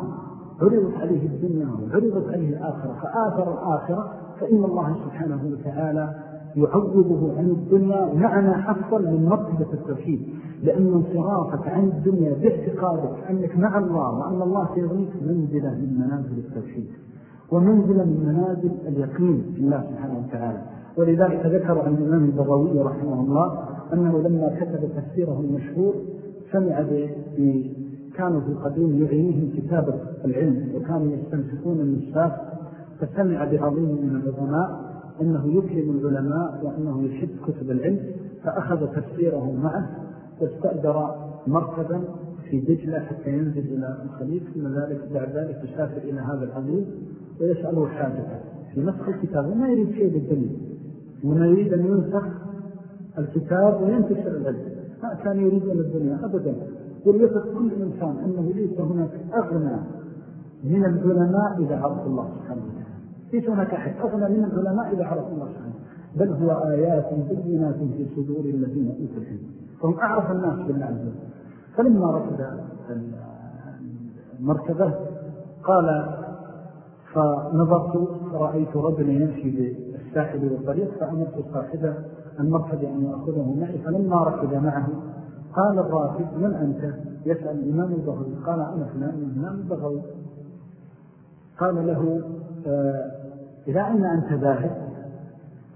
عرضت عليه الدنيا وعرضت عليه الآخرة فآثر الآخرة فإن الله سبحانه وتعالى يعوضه عن الدنيا معنى حصل من مرتبة التوحيد. لأن انصرافك عن الدنيا باعتقادك أنك مع الله وأن الله سيغنيك منزلة من منازل التوحيد ومنزلة من منازل اليقين في الله سبحانه وتعالى. ولذلك ذكر عن الإمام البغوي رحمه الله أنه لما كتب تفسيره المشهور سمع كانوا في القديم يعينيهم كتابة العلم وكانوا يستنسكون النساف فسمع بعظيم من العظماء أنه يكرم العلماء وأنه يحب كتب العلم فأخذ تفسيره معه واستأجر مركبا في دجلة حتى ينزل إلى الخليف ثم ذلك بعد ذلك يسافر إلى هذا العظيم ويسأله حاجته. في نسخ الكتاب وما يريد شيء بالدليل. وما يريد أن ينسخ الكتاب وينتشر العلم. ما كان يريد أن الدنيا أبدا. وليثق كل إنسان أنه ليس هناك أغنى من العلماء إذا عرف الله سبحانه وتعالى. ليس هناك أحد أغنى من العلماء إذا عرف الله سبحانه بل هو آيات بينات في صدور الذين أوتوا العلم. فهم أعرف الناس بالله عز وجل. فلما ركب المركبة قال فنظرت فرأيت رجلا يمشي بالساحل والطريق فأمرت صاحبه المركب أن يأخذه معي. فلما ركب معه قال الراكب من أنت؟ يسأل الإمام البغوي. قال أنا فلان من الإمام البغوي. قال له آه، إلى أين أنت ذاهب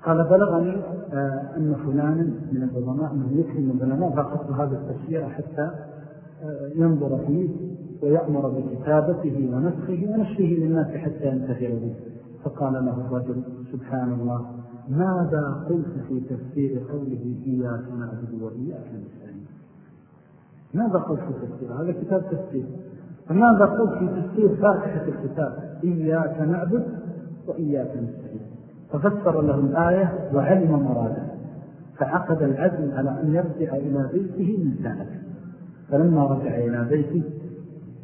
قال بلغني آه، أن فلانا من العلماء أنه يكرم العلماء فأخذت هذا التسيير حتى آه، ينظر فيه ويأمر بكتابته ونسخه ونشره للناس حتى ينتفع به. فقال له الرجل سبحان الله ماذا قلت في تفسير قوله إياك نعبد وإياك نستعين؟ ماذا قلت في تفسير؟ هذا كتاب تفسير. فماذا قلت في تفسير فاتحة الكتاب؟ إياك نعبد وإياك نستعين. ففسر له الآية وعلم مراده. فعقد العزم على أن يرجع إلى بيته من سنة فلما رجع إلى بيته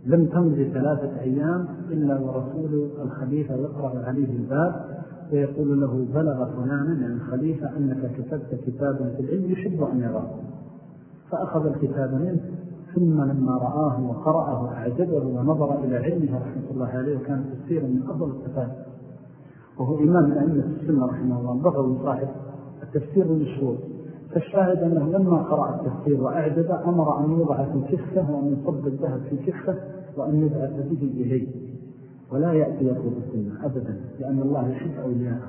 لم تمضي ثلاثة أيام إلا ورسول الخليفة يقرأ عليه الباب ويقول له بلغ فلانا عن الخليفة أنك كتبت كتابا في العلم يحب أن يراه. فأخذ الكتاب منه ثم لما رآه وقرأه أعجبه ونظر إلى علمه رحمة الله عليه وكان تفسيرا من أفضل التفاسير وهو إمام من أئمة السنة رحمه الله بغوي صاحب التفسير المشهور. فالشاهد أنه لما قرأ التفسير وأعجب أمر أن يوضع في كفة وأن يصب الذهب في كفة وأن يبعث به إليه. ولا يأتي يطلب السنة أبدا لأن الله يحب أولياءه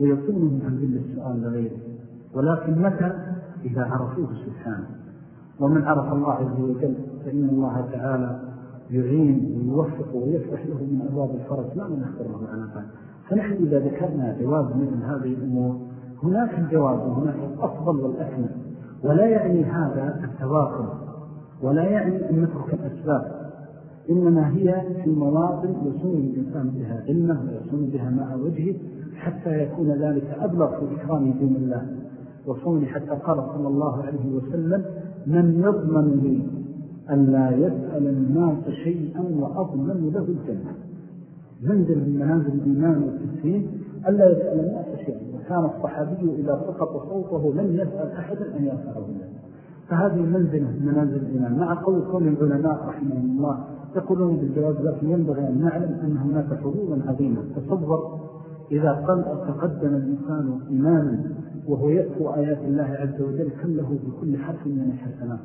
ويصونهم عن ذل السؤال لغيره. ولكن متى؟ إذا عرفوه سبحانه. ومن عرف الله عز وجل فإن الله تعالى يعين ويوفق ويفتح له من أبواب الفرج. لا من أخبر الله عنه فنحن إذا ذكرنا جواب مثل هذه الأمور هناك الجواب وهناك الأفضل والأكمل ولا يعني هذا التواصل ولا يعني أن نترك الأسباب إنما هي في مواطن يصون الإنسان بها علمه ويصون بها مع وجهه حتى يكون ذلك أبلغ في إكرام دين الله. وصوني حتى قال صلى الله عليه وسلم من يضمن لي أن لا يسأل الناس شيئا وأضمن له الجنة. منزل من منازل الإيمان والتسليم ألا يسأل الناس شيئا. وكان الصحابي إذا سقط صوته لم يسأل أحدا أن يرفعه له فهذه منزلة من منازل الإيمان. مع قول كل العلماء رحمه الله يقولون بالجواز لكن ينبغي أن نعلم أن هناك حظوظا عظيمة تصور إذا قل تقدم الإنسان إيمانا وهو يأتو آيات الله عز وجل كله بكل حرف من الحسنات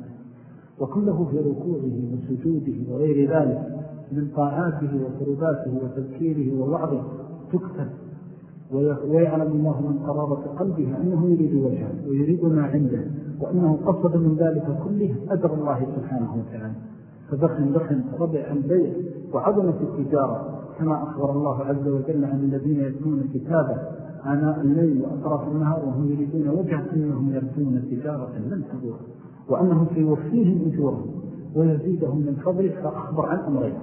وكله في ركوعه وسجوده وغير ذلك. من طاعاته وفرباته وتذكيره ووعظه تكتب. ويعلم الله من قرارة قلبه أنه يريد وجهه ويريد ما عنده وأنه قصد من ذلك كله أدر الله سبحانه وتعالى. فدخل دخل ربع البيع وعظمة التجارة. كما أخبر الله عز وجل عن الذين يتنون كتابة عناء الليل وأطراف النهار وهم يريدون وجه أنهم يرجون تجارة لن تدور وأنهم سيوفيهم أجورهم ويزيدهم من فضله فأخبر عن أمرين.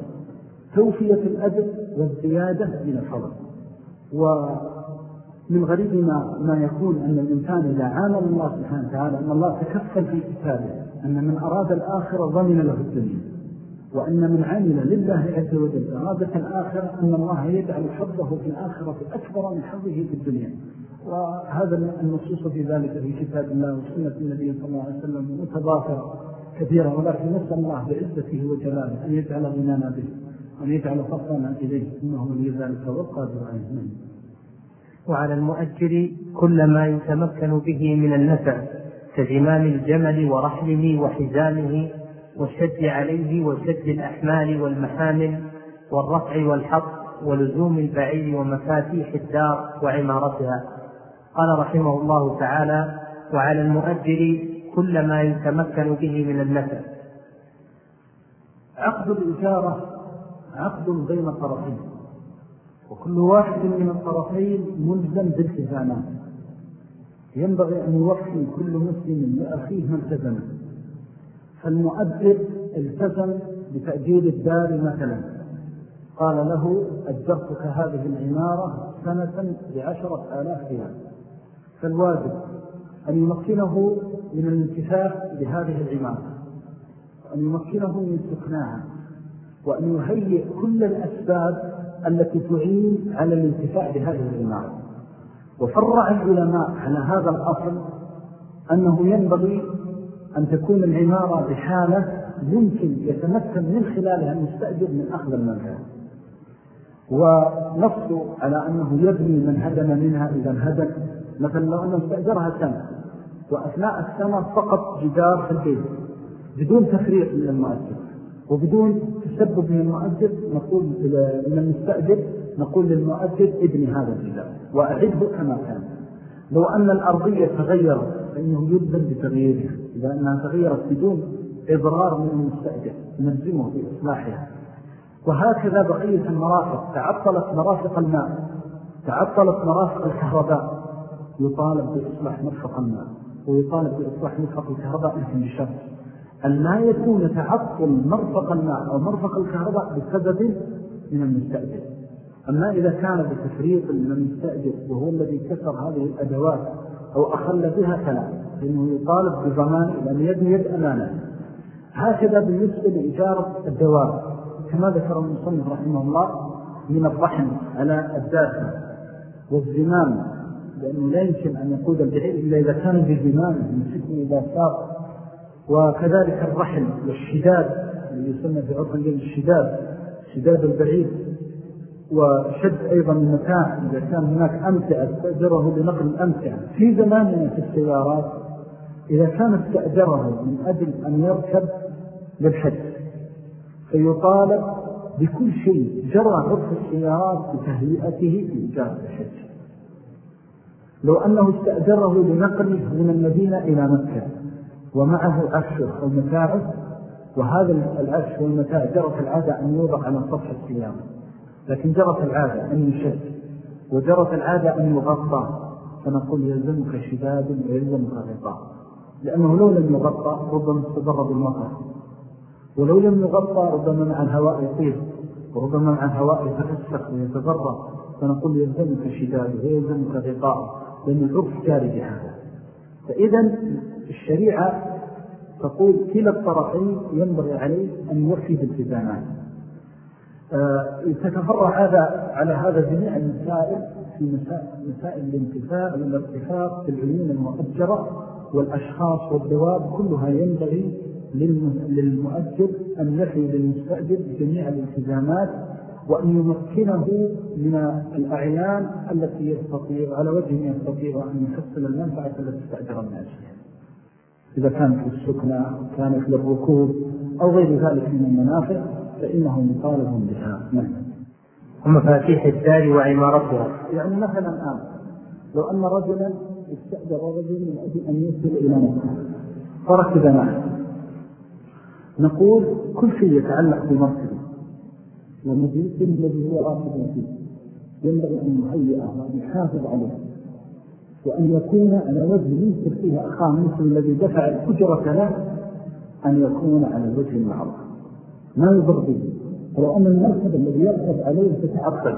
توفية الأجر والزيادة من الفضل ومن غريب ما, ما يكون أن الإنسان إذا عامل الله سبحانه وتعالى أن الله تكفل في كتابه أن من أراد الآخرة ضمن له الدنيا وأن من عمل لله عز وجل أرادة الآخرة أن الله يجعل حظه في الآخرة أكبر من حظه في الدنيا. وهذا النصوص في ذلك في كتاب الله وسنة النبي صلى الله عليه وسلم متضافرة كثيرة ولكن نسأل الله بعزته وجلاله أن يجعل غنانا به. وأن يجعل فضلنا إليه إنه ولي ذلك والقادر عليه وعلى المؤجر كل ما يتمكن به من النفع كزمام الجمل ورحله وحزامه والشد عليه وشد الأحمال والمحامل والرفع والحط ولزوم البعير ومفاتيح الدار وعمارتها. قال رحمه الله تعالى وعلى المؤجر كل ما يتمكن به من النفع. عقد الإجارة عقد بين الطرفين. وكل واحد من الطرفين ملزم بالتزامات. ينبغي أن يوفي كل مسلم لأخيه ملتزمه فالمؤجر التزم بتأجير الدار مثلا. قال له أجرتك هذه العمارة سنة بعشرة آلاف ريال. فالواجب أن يمكنه من الانتفاع بهذه العمارة. وأن يمكنه من سكناها وأن يهيئ كل الأسباب التي تعين على الانتفاع بهذه العمارة وفرع العلماء على هذا الأصل أنه ينبغي أن تكون العمارة بحالة يمكن يتمكن من خلالها المستأجر من أخذ المنفعة ونص على أنه يبني من هدم منها إذا انهدم. مثلا لو أنه استأجرها سنة وأثناء السنة فقط جدار في البيت بدون تفريق من المؤجر وبدون تسبب من المؤجر نقول من المستأجر نقول للمؤجر ابني هذا الجدار وأعده كما كان. لو أن الأرضية تغيرت فإنه يلزم بتغييرها إذا أنها تغيرت بدون إضرار من المستأجر نلزمه بإصلاحها. وهكذا بقية المرافق تعطلت مرافق الماء تعطلت مرافق الكهرباء. يطالب بإصلاح مرفق الماء ويطالب بإصلاح مرفق الكهرباء لكن بشرط أن لا يكون تعطل مرفق الماء أو مرفق الكهرباء بسبب من المستأجر. أما إذا كان بتفريق من المستأجر وهو الذي كسر هذه الأدوات أو أخل بها فلا لأنه يطالب بضمان لأن يد يد أمانة. هكذا بالنسبة لإجارة الدواب كما ذكر المصنف رحمه الله من الرحم على الدافع والزمام لأنه لا يمكن أن يقود البعير إلا إذا كان بزمام يمسكه إذا ساق وكذلك الرحم والشداد اللي يسمى في عرفا الشداد شداد البعير وشد أيضا المكان إذا كان هناك أمتعة استأجره لنقل الأمتعة. في زماننا في السيارات إذا كان استأجره من أجل أن يركب للحج فيطالب بكل شيء جرى عرف السيارات بتهيئته لإجابة الحج. لو أنه استأجره لنقله من المدينة إلى مكة. ومعه عشر أو متاعب وهذا العشر والمتاع جرت العادة أن يوضع على سطح السيارة. لكن جرت العادة أن يشد وجرت العادة أن يغطى. فنقول يلزمك شداد ويلزمك غطاء. لأنه لو لم يغطى ربما استضر بالمطر. ولو لم يغطى ربما مع الهواء يطير وربما مع الهواء يتفسخ ويتضرر فنقول يلزمك شداد ويلزمك غطاء لأن العرف جاري بهذا. فإذا الشريعة تقول كلا الطرفين ينبغي عليه أن يوفي بالتزامات آه، تتفرع هذا على هذا جميع المسائل في مسائل الانتفاع والارتفاق في العيون المؤجرة والأشخاص والدواب كلها ينبغي للمؤجر أن يحي للمستأجر بجميع الالتزامات وأن يمكنه من الأعيان التي يستطيع على وجه يستطيع أن يحصل المنفعة التي استأجر الناس. إذا كانت للسكنة كانت للركوب أو غير ذلك من المنافع فإنه مطالب بها. نعم. ومفاتيح الدار وعمارتها. يعني مثلا الآن لو أن رجلا استأجر رجل من أجل أن يصل إلى مكة فركب معه نقول كل شيء يتعلق بمركبه والمجلس الذي هو راكب فيه ينبغي أن يهيئه وأن يحافظ عليه. وأن يكون على وجه ينصر فيه أخاه مثل الذي دفع الأجرة له أن يكون على الوجه المعروف. ما يضر به. ولو أن المركب الذي يركب عليه تتعطل.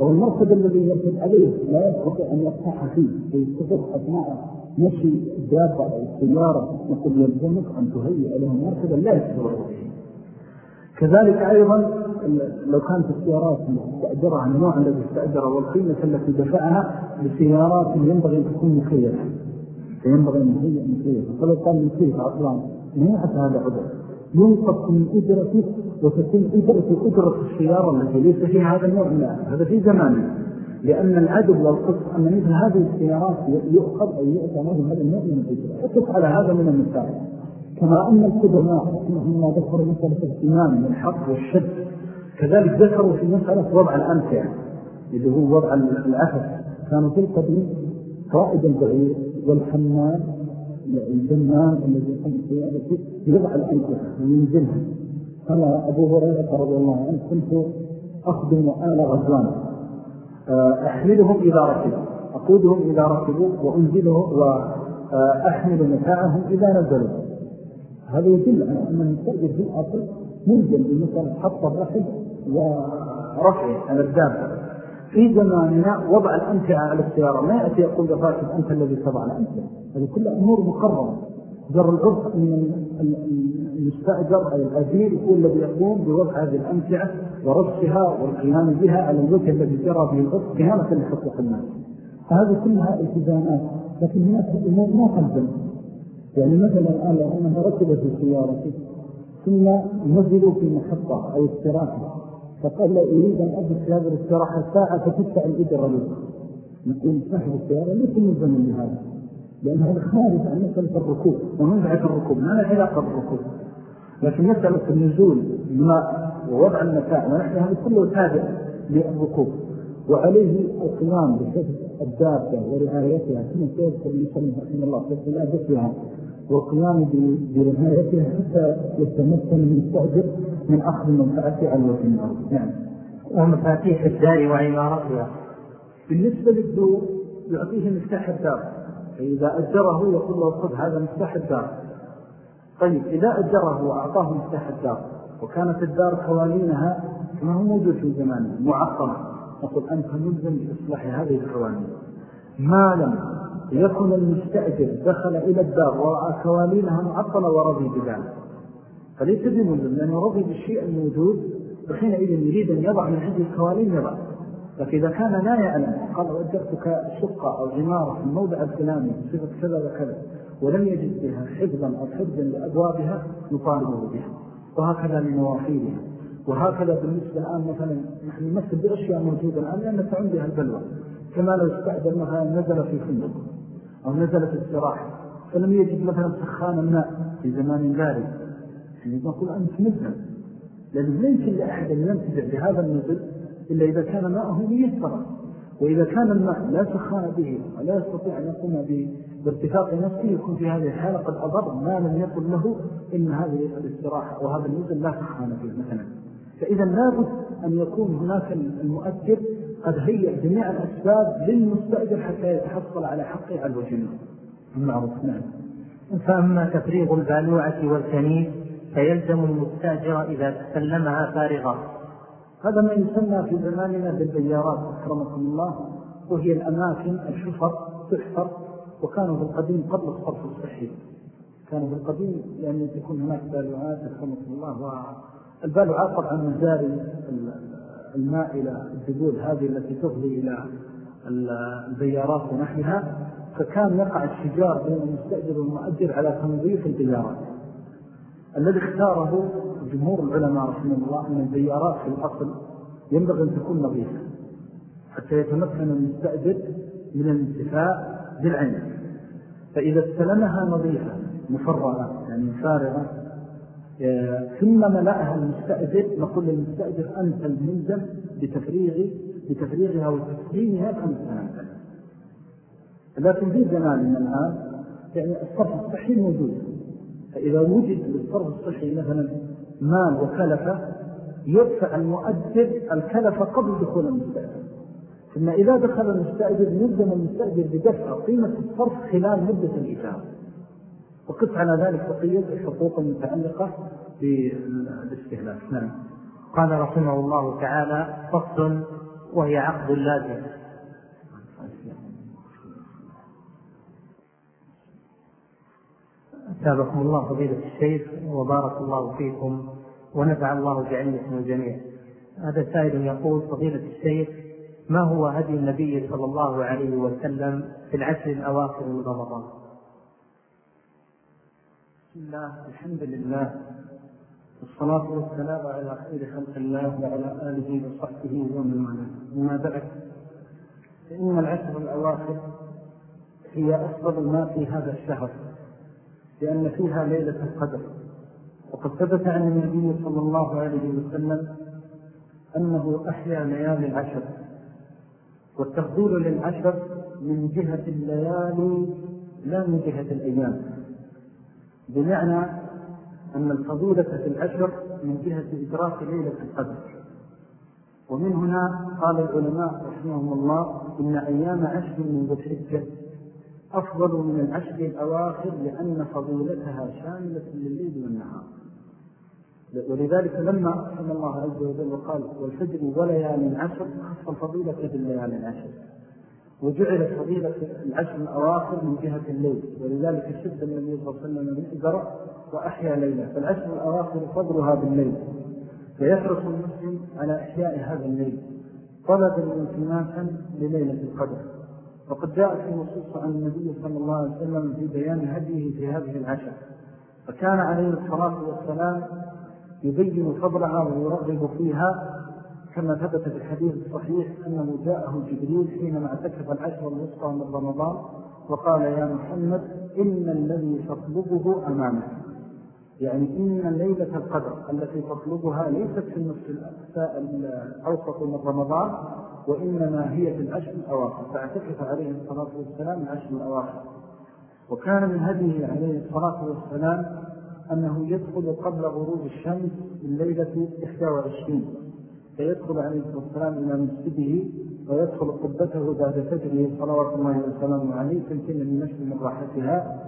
أو المركب الذي يركب عليه لا يستطيع أن يرتاح فيه. فيستطيع أثناء مشي الدابة أو السيارة نقول يلزمك أن تهيئ له مركبا لا يستطيع كذلك أيضا لو كانت السيارات مستأجرة عن النوع الذي استأجر والقيمة التي دفعها لسيارات ينبغي أن تكون مخيرة فينبغي أن تهيئ مخيرة فلو قال مخيرة أصلا ما هذا عذر ينقص من أجرته وتكون أجرة أجرة السيارة التي ليس فيها هذا النوع من هذا في زمانه لأن العدل والقص أن مثل هذه السيارات يؤخذ أو يؤتى هذا النوع من الأجرة فقص على هذا من المثال. كما أن القدماء ما ذكروا مسألة الاهتمام الحق والشد. كذلك ذكروا في مسألة وضع الأمتع اللي هو وضع الأثث كانوا في القديم قائد البعير والحمام الجنان الذي يقوم في يضع الأمتع وينزلها قال أبو هريرة رضي الله عنه كنت أخدم آل غزوان. أحملهم إذا ركبوا أقودهم إذا ركبوا وأنزله وأحمل متاعهم إذا نزلوا هذا يدل على أن المستأجر في الأصل ملزم بمثلا حط الرحل ورفعه على الدابة في زماننا وضع الأمتعة على السيارة ما يأتي يقول لفاكب أنت الذي تضع الأمتعة. هذه كل أمور مقررة. جر العرف من المستأجر أي الأجير يقول الذي يقوم بوضع هذه الأمتعة ورصها والقيام بها على الوجه الذي جرى به الغرف كهانة لحقوق الناس. فهذه كلها التزامات. لكن هناك أمور ما تلزم يعني مثلا الآن لو أنها ركبت في سيارتي ثم نزلوا في محطة أو استراحة فقال لا أريد أن في هذه الاستراحة ساعة فتدفع الإجرة له نقول صاحب السيارة ليس ملزما لهذا لأن هذا خارج عن مسألة الركوب ومنفعة الركوب ما له علاقة بالركوب. لكن مسألة النزول الماء ووضع المتاع ونحن هذا كله تابع للركوب. وعليه القيام بشكل الدابة ورعايتها كما سيذكر المسلم رحمه الله في علاجتها والقيام برعايتها حتى يتمكن من التأجر من أخذ المنفعة على وجه الأرض نعم. ومفاتيح الدار وعمارتها. بالنسبة للدور يعطيه مفتاح الدار. فإذا أجره يقول له خذ هذا مفتاح الدار. طيب إذا أجره وأعطاه مفتاح الدار وكانت الدار قوانينها ما هو موجود في زمانه معطلة نقول أنت ملزم بإصلاح هذه القوانين. ما لم يكن المستأجر دخل إلى الدار ورأى قوانينها معطلة ورضي بذلك. فليس بملزم لأنه رضي بالشيء الموجود وحينئذ يريد أن يضع من هذه القوانين يضع. لكن إذا كان لا يعلم قال وجدتك شقة أو عمارة في الموضع الفلاني بصفة كذا وكذا ولم يجد بها حفظا أو حفظا لأبوابها يطالبه بها. وهكذا لنوافيرها وهكذا بالنسبة الآن مثلا نحن نمثل بأشياء موجودة الآن لأن تعون بها كما لو استعجل مثلا نزل في فندق. أو نزل في السراحة فلم يجد مثلا سخان الماء في زمان بارد. يعني نقول أنت مذنب لأنه لا يمكن لأحد أن ينتجع بهذا النزل إلا إذا كان ماءه ميسرا. وإذا كان الماء لا سخان به ولا يستطيع أن يقوم بارتفاق نفسه يكون في هذه الحالة قد أضر. ما لم يقل له إن هذه الاستراحة أو هذا النزل لا سخان فيه مثلا. فإذا لابد أن يكون هناك المؤثر قد هيئ جميع الأسباب للمستأجر حتى يتحصل على حقه على الوجه المعروف نعم. فأما تفريغ البالوعة والكنيس فيلزم المستأجر إذا تسلمها فارغة هذا ما يسمى في زماننا بالبيارات أكرمكم الله. وهي الأماكن الشفر تحفر وكانوا في القديم قبل الصرف الصحي. كانوا في القديم يعني تكون هناك بالوعات أكرمكم الله. والبالوعات طبعا مزاري الماء إلى الجبول هذه التي تفضي إلى البيارات ونحنها فكان يقع الشجار بين المستأجر والمؤجر على تنظيف البيارات. الذي اختاره جمهور العلماء رحمه الله أن البيارات في الأصل ينبغي أن تكون نظيفة حتى يتمكن المستأجر من الانتفاع بالعين. فإذا استلمها نظيفة مفرغة يعني فارغة ثم ملأها المستأجر نقول للمستأجر أنت الملزم بتفريغ بتفريغها وتسليمها كم سنة لكن في زماننا الآن يعني الصرف الصحي موجود. فإذا وجد للصرف الصحي مثلا مال وكلفة يدفع المؤجر الكلفة قبل دخول المستأجر ثم إذا دخل المستأجر يلزم المستأجر بدفع قيمة الصرف خلال مدة الإجابة. وقف على ذلك بقية الحقوق المتعلقة بالاستهلاك. نعم. قال رحمه الله تعالى فصل وهي عقد لازم. أثابكم الله فضيلة الشيخ وبارك الله فيكم ونفع الله بعلمكم الجميع. هذا سائل يقول فضيلة الشيخ ما هو هدي النبي صلى الله عليه وسلم في العشر الأواخر من رمضان؟ بسم الله الحمد لله والصلاة والسلام على خير خلق الله وعلى آله وصحبه ومن والاه. وما بعد فإن العشر الأواخر هي أفضل ما في هذا الشهر لأن فيها ليلة القدر. وقد ثبت عن النبي صلى الله عليه وسلم أنه أحيا ليالي العشر. والتفضيل للعشر من جهة الليالي لا من جهة الأيام. بمعنى أن الفضيلة في العشر من جهة إدراك ليلة القدر. ومن هنا قال العلماء رحمهم الله إن أيام عشر من ذو الحجة أفضل من العشر الأواخر لأن فضيلتها شاملة لليل والنهار. ولذلك لما أقسم الله عز وجل وقال والفجر وليال عشر خص الفضيلة بالليالي العشر. وجعلت فضيلة العشر الأواخر من جهة الليل ولذلك شد النبي صلى الله عليه وسلم من وأحيا ليلة. فالعشر الأواخر فضلها بالليل. فيحرص المسلم على إحياء هذا الليل. طلبا وانتماسا لليلة القدر. وقد جاءت النصوص عن النبي صلى الله عليه وسلم في بيان هديه في هذه العشر. فكان عليه الصلاة والسلام يبين فضلها ويرغب فيها كما ثبت في الحديث الصحيح أنه جاءه جبريل حينما اعتكف العشر الوسطى من رمضان وقال يا محمد إن الذي تطلبه أمامك. يعني إن ليلة القدر التي تطلبها ليست في النصف الأوسط من رمضان وإنما هي في العشر الأواخر. فاعتكف عليه الصلاة والسلام العشر الأواخر. وكان من هذه عليه الصلاة والسلام أنه يدخل قبل غروب الشمس من ليلة 21 فيدخل عليه الصلاة والسلام إلى مسجده ويدخل قبته بعد فجره صلوات الله وسلامه عليه تمكن من نفس من راحتها.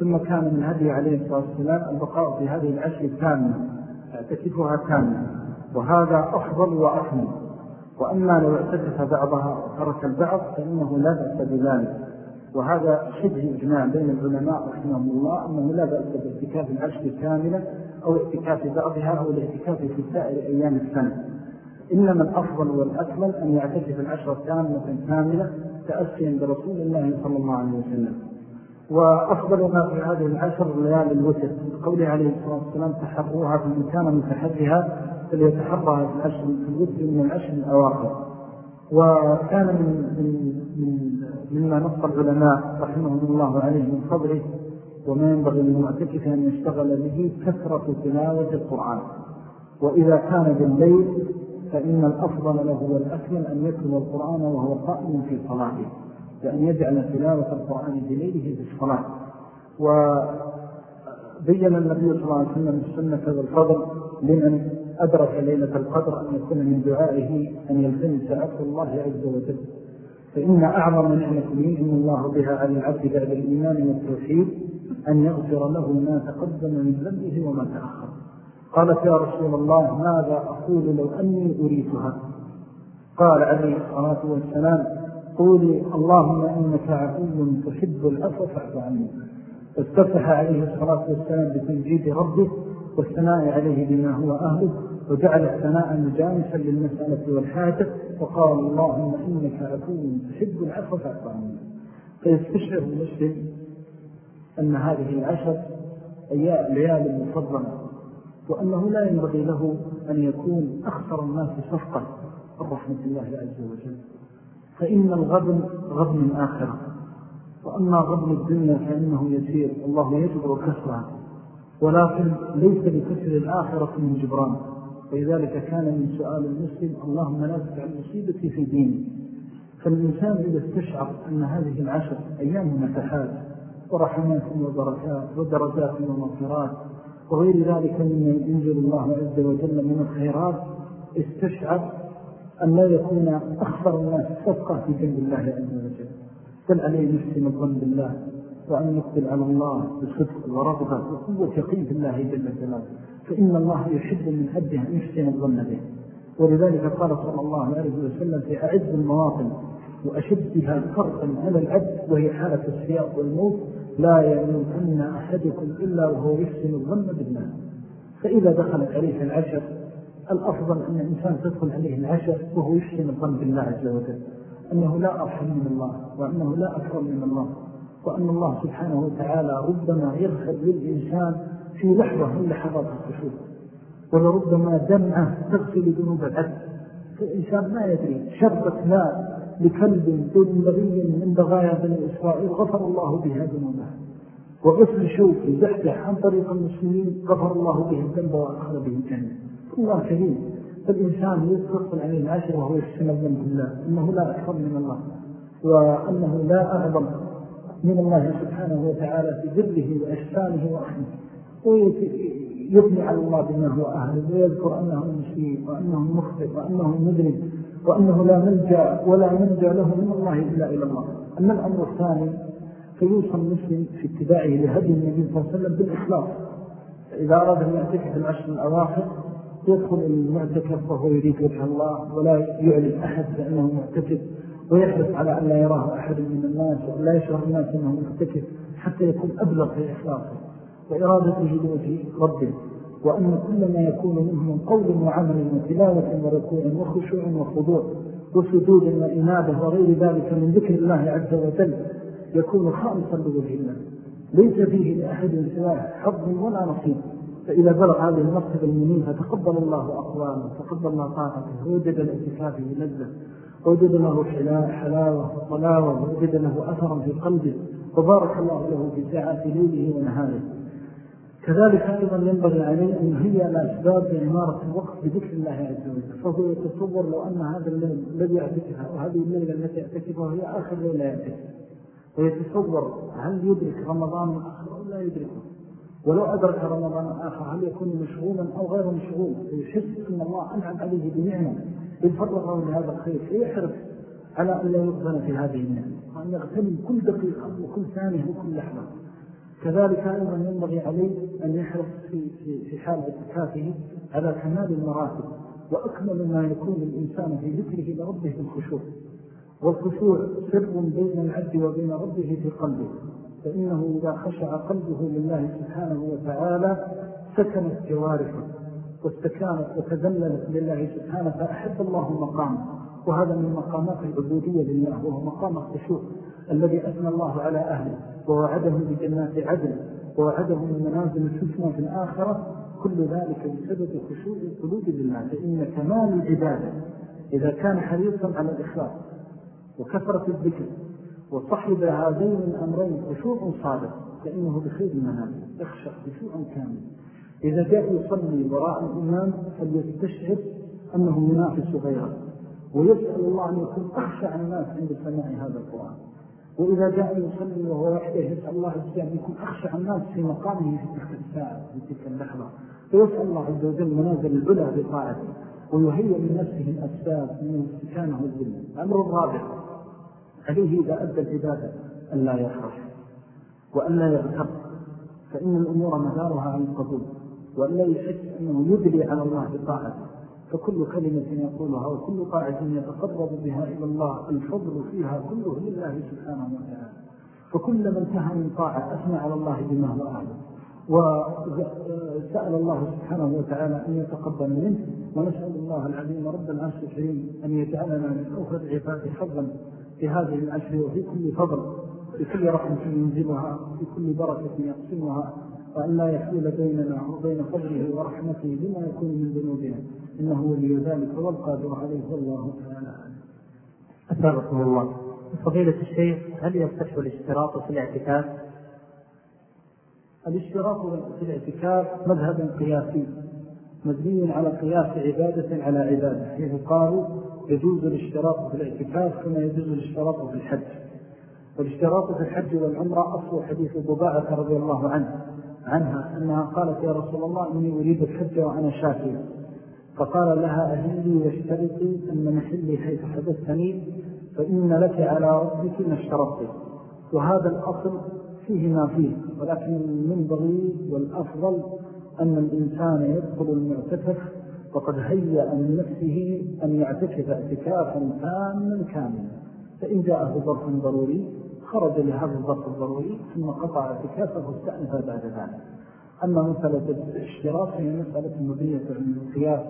ثم كان من هذه عليه الصلاة والسلام البقاء في هذه العشر كاملة اعتكفها كاملة. وهذا أفضل وأكمل وأما لو اعتكف بعضها وترك البعض فإنه لا بأس بذلك. وهذا شبه إجماع بين العلماء رحمهم الله أنه لا بأس باعتكاف العشر كاملة أو اعتكاف بعضها أو الاعتكاف في سائر أيام السنة. إنما الأفضل والأكمل أن يعتكف العشر كاملة كاملة تأسيا برسول الله صلى الله عليه وسلم. وأفضل ما في هذه العشر ليالي الوتر. قوله عليه الصلاة والسلام تحرروها في المكان متحرها فليتحرها في العشر في الوتر من العشر الأواخر. وكان من, من, من مما نص العلماء رحمهم الله عليه من فضله وما ينبغي للمعتكف أن يشتغل به كثرة تلاوة القرآن. وإذا كان بالليل فإن الأفضل له والأكمل أن يتلو القرآن وهو قائم في صلاته لأن يجعل تلاوة القرآن بليله في الصلاة. وبين النبي صلى الله عليه وسلم السنة والفضل لمن أدرك ليلة القدر أن يكون من دعائه أن يلتمس عفو الله عز وجل. فإن أعظم نعمة من الله بها على العبد بعد الإيمان والتوحيد أن يغفر له ما تقدم من ذنبه وما تأخر. قالت يا رسول الله ماذا أقول لو أني أريتها قال عليه الصلاة والسلام قولي اللهم إنك عفو تحب العفو فاعف عني. واستفتح عليه الصلاة والسلام بتنجيد ربه والثناء عليه بما هو أهله وجعل الثناء مجانسا للمسألة والحاجة وقال اللهم إنك عفو تحب العفو فاعف عني. فيستشعر المسلم أن هذه العشر أيام ليال مفضلة. وأنه لا ينبغي له أن يكون أخطر الناس صفقة الرحمة الله عز وجل. فإن الغبن غبن الآخرة وأما غبن الدنيا فإنه يسير. الله يجبر كسرها. ولكن ليس لكسر الآخرة من جبران. ولذلك كان من سؤال المسلم اللهم لا تجعل مصيبتي في ديني. فالإنسان إذا استشعر أن هذه العشر أيام متحال ورحمات وبركات ودرجات ومغفرات وغير ذلك مما ينزل الله عز وجل من الخيرات استشعر أن لا يكون أخطر الناس صفقة في جنب الله عز وجل. بل عليه نفسي الظن بالله وأن يقبل على الله بصدق ورغبة وقوة يقين في الله جل جلاله. فإن الله يحب من أبده أن يحسن الظن به. ولذلك قال صلى الله عليه وسلم في أعز المواطن وأشدها فرقا على العبد وهي حالة السياق والموت لا يموتن أحدكم إلا وهو يحسن الظن بالله فإذا دخلت عليه العشر الأفضل أن الإنسان تدخل عليه العشر وهو يحسن الظن بالله عز وجل. أنه لا أرحم من الله وأنه لا أكرم من الله وأن الله سبحانه وتعالى ربما يغفر للإنسان في لحظة من لحظات الخشوع. ولربما دمعة تغسل ذنوب العبد فالإنسان ما يدري. شربت ماء لكلب دون بغي من بغايا بني إسرائيل غفر الله بها ذنوبه وغسل شوك زحزح عن طريق المسلمين غفر الله به الذنب وأدخل به الجنة. الله كريم. فالإنسان يتصل عليه العشر وهو يحسن الذنب بالله إنه لا أكثر من الله وأنه لا أعظم من الله سبحانه وتعالى في ذله وإحسانه وأحمه ويبني على الله بما هو أهل ويذكر أنه مسيء وأنه مخطئ وأنه مذنب وأنه لا ملجأ ولا منجى له من الله إلا إلى الله. أما الأمر الثاني فيوصى المسلم في اتباعه لهدي النبي صلى الله عليه وسلم بالإخلاص. إذا أراد أن يعتكف العشر الأواخر يدخل المعتكف وهو يريد وجه الله ولا يعلم أحد بأنه معتكف ويحرص على أن لا يراه أحد من الناس ولا يشعر الناس أنه معتكف حتى يكون أبلغ في إخلاصه. وإرادته لوجه ربه وأن كل ما يكون منه من قول وعمل وتلاوة وركوع وخشوع وخضوع وسجود وإنابة وغير ذلك من ذكر الله عز وجل يكون خالصا لوجه الله. ليس فيه لأحد سواه حظ ولا نصيب. فإذا بلغ هذه المرتبة المنيفة تقبل الله أقواله تقبل الله طاعته ووجد الاتكافه لذة ووجد له حلاوة وطلاوة ووجد له أثرا في قلبه وبارك الله له في ساعات ليله ونهاره. كذلك أيضا ينبغي عليه أن هي الأسباب لعمارة الوقت بذكر الله عز وجل. فهو يتصور لو أن هذا الليل الذي يعتكفها وهذه الليلة التي يعتكفها هي آخر ليلة يعتكفها ويتصور هل يدرك رمضان الآخر أو لا يدركه ولو أدرك رمضان الآخر هل يكون مشغولا أو غير مشغول. فيحس أن الله أنعم عليه بنعمة. إذ فرغه لهذا الخير فيحرص على أن لا يغفن في هذه النعمة. وأن يغتنم كل دقيقة وكل ثانية وكل لحظة. كذلك أيضا ينبغي عليه أن يحرص في, في, في حال اعتكافه على كمال المراتب وأكمل ما يكون الإنسان في ذكره لربه بالخشوع والخشوع سر بين العبد وبين ربه في قلبه. فإنه إذا خشع قلبه لله سبحانه وتعالى سكنت جوارحه واستكانت وتذللت لله سبحانه فأحب الله مقامه وهذا من مقامات العبودية لله وهو مقام الخشوع الذي أثنى الله على أهله. ووعدهم بجنات عدل ووعدهم من منازل الحسنى في الآخرة كل ذلك بسبب خشوع القلوب لله فإن كمال العبادة إذا كان حريصا على الإخلاص وكثرة الذكر وصحب هذين الأمرين خشوع صادق فإنه بخير المنازل يخشى خشوعا كامل إذا جاء يصلي وراء الإمام فليستشعر أنه ينافس غيره ويسأل الله أن يكون أخشى الناس عند سماع هذا القرآن. وإذا جاء يصلي وهو وحده يسأل الله عز وجل يكون أخشى الناس في مقامه في تلك الساعة في تلك اللحظة. ويسأل الله عز وجل منازل العلا بطاعته ويهيئ من نفسه الأسباب من استكانة الذل. الأمر الرابع عليه إذا أدى العبادة أن لا يخرج وأن لا يغتر. فإن الأمور مدارها عن القبول وأن لا يحس أنه يدري على الله بطاعته. فكل كلمة يقولها وكل طاعة يتقرب بها إلى الله الفضل فيها كله لله سبحانه وتعالى. فكل من انتهى من طاعة أثنى على الله بما هو أعلم. وسأل الله سبحانه وتعالى أن يتقبل منه ونسأل الله العظيم رب العرش الكريم أن يجعلنا من أوفر عباد حظا في هذه العشر وفي كل فضل في كل رحمة ينزلها في كل بركة يقسمها وأن لا يحول بيننا وبين فضله ورحمته بما يكون من ذنوبنا. إنه ولي ذلك والقادر عليه والله تعالى. أسابقكم الله. فضيلة الشيخ هل يصح الاشتراط في الاعتكاف؟ الاشتراط في الاعتكاف مذهب قياسي مبني على قياس عبادة على عبادة حيث قالوا يجوز الاشتراط في الاعتكاف كما يجوز الاشتراط في الحج. والاشتراط في الحج والعمرة أصل حديث ضباعة رضي الله عنه. عنها أنها قالت يا رسول الله إني أريد الحج وأنا شاكر فقال لها أهلي واشترطي أن محلي حيث حدثتني فإن لك على ربك ما اشترطي وهذا الأصل فيه ما فيه ولكن المنبغي والأفضل أن الإنسان يدخل المعتكف وقد هيأ من نفسه أن يعتكف اعتكافا تاما كاملا. فإن جاءه ظرف ضروري خرج لهذا الظرف الضروري ثم قطع اعتكافه واستأنف بعد ذلك. أما مسألة الاشتراك هي مسألة مبنية القياس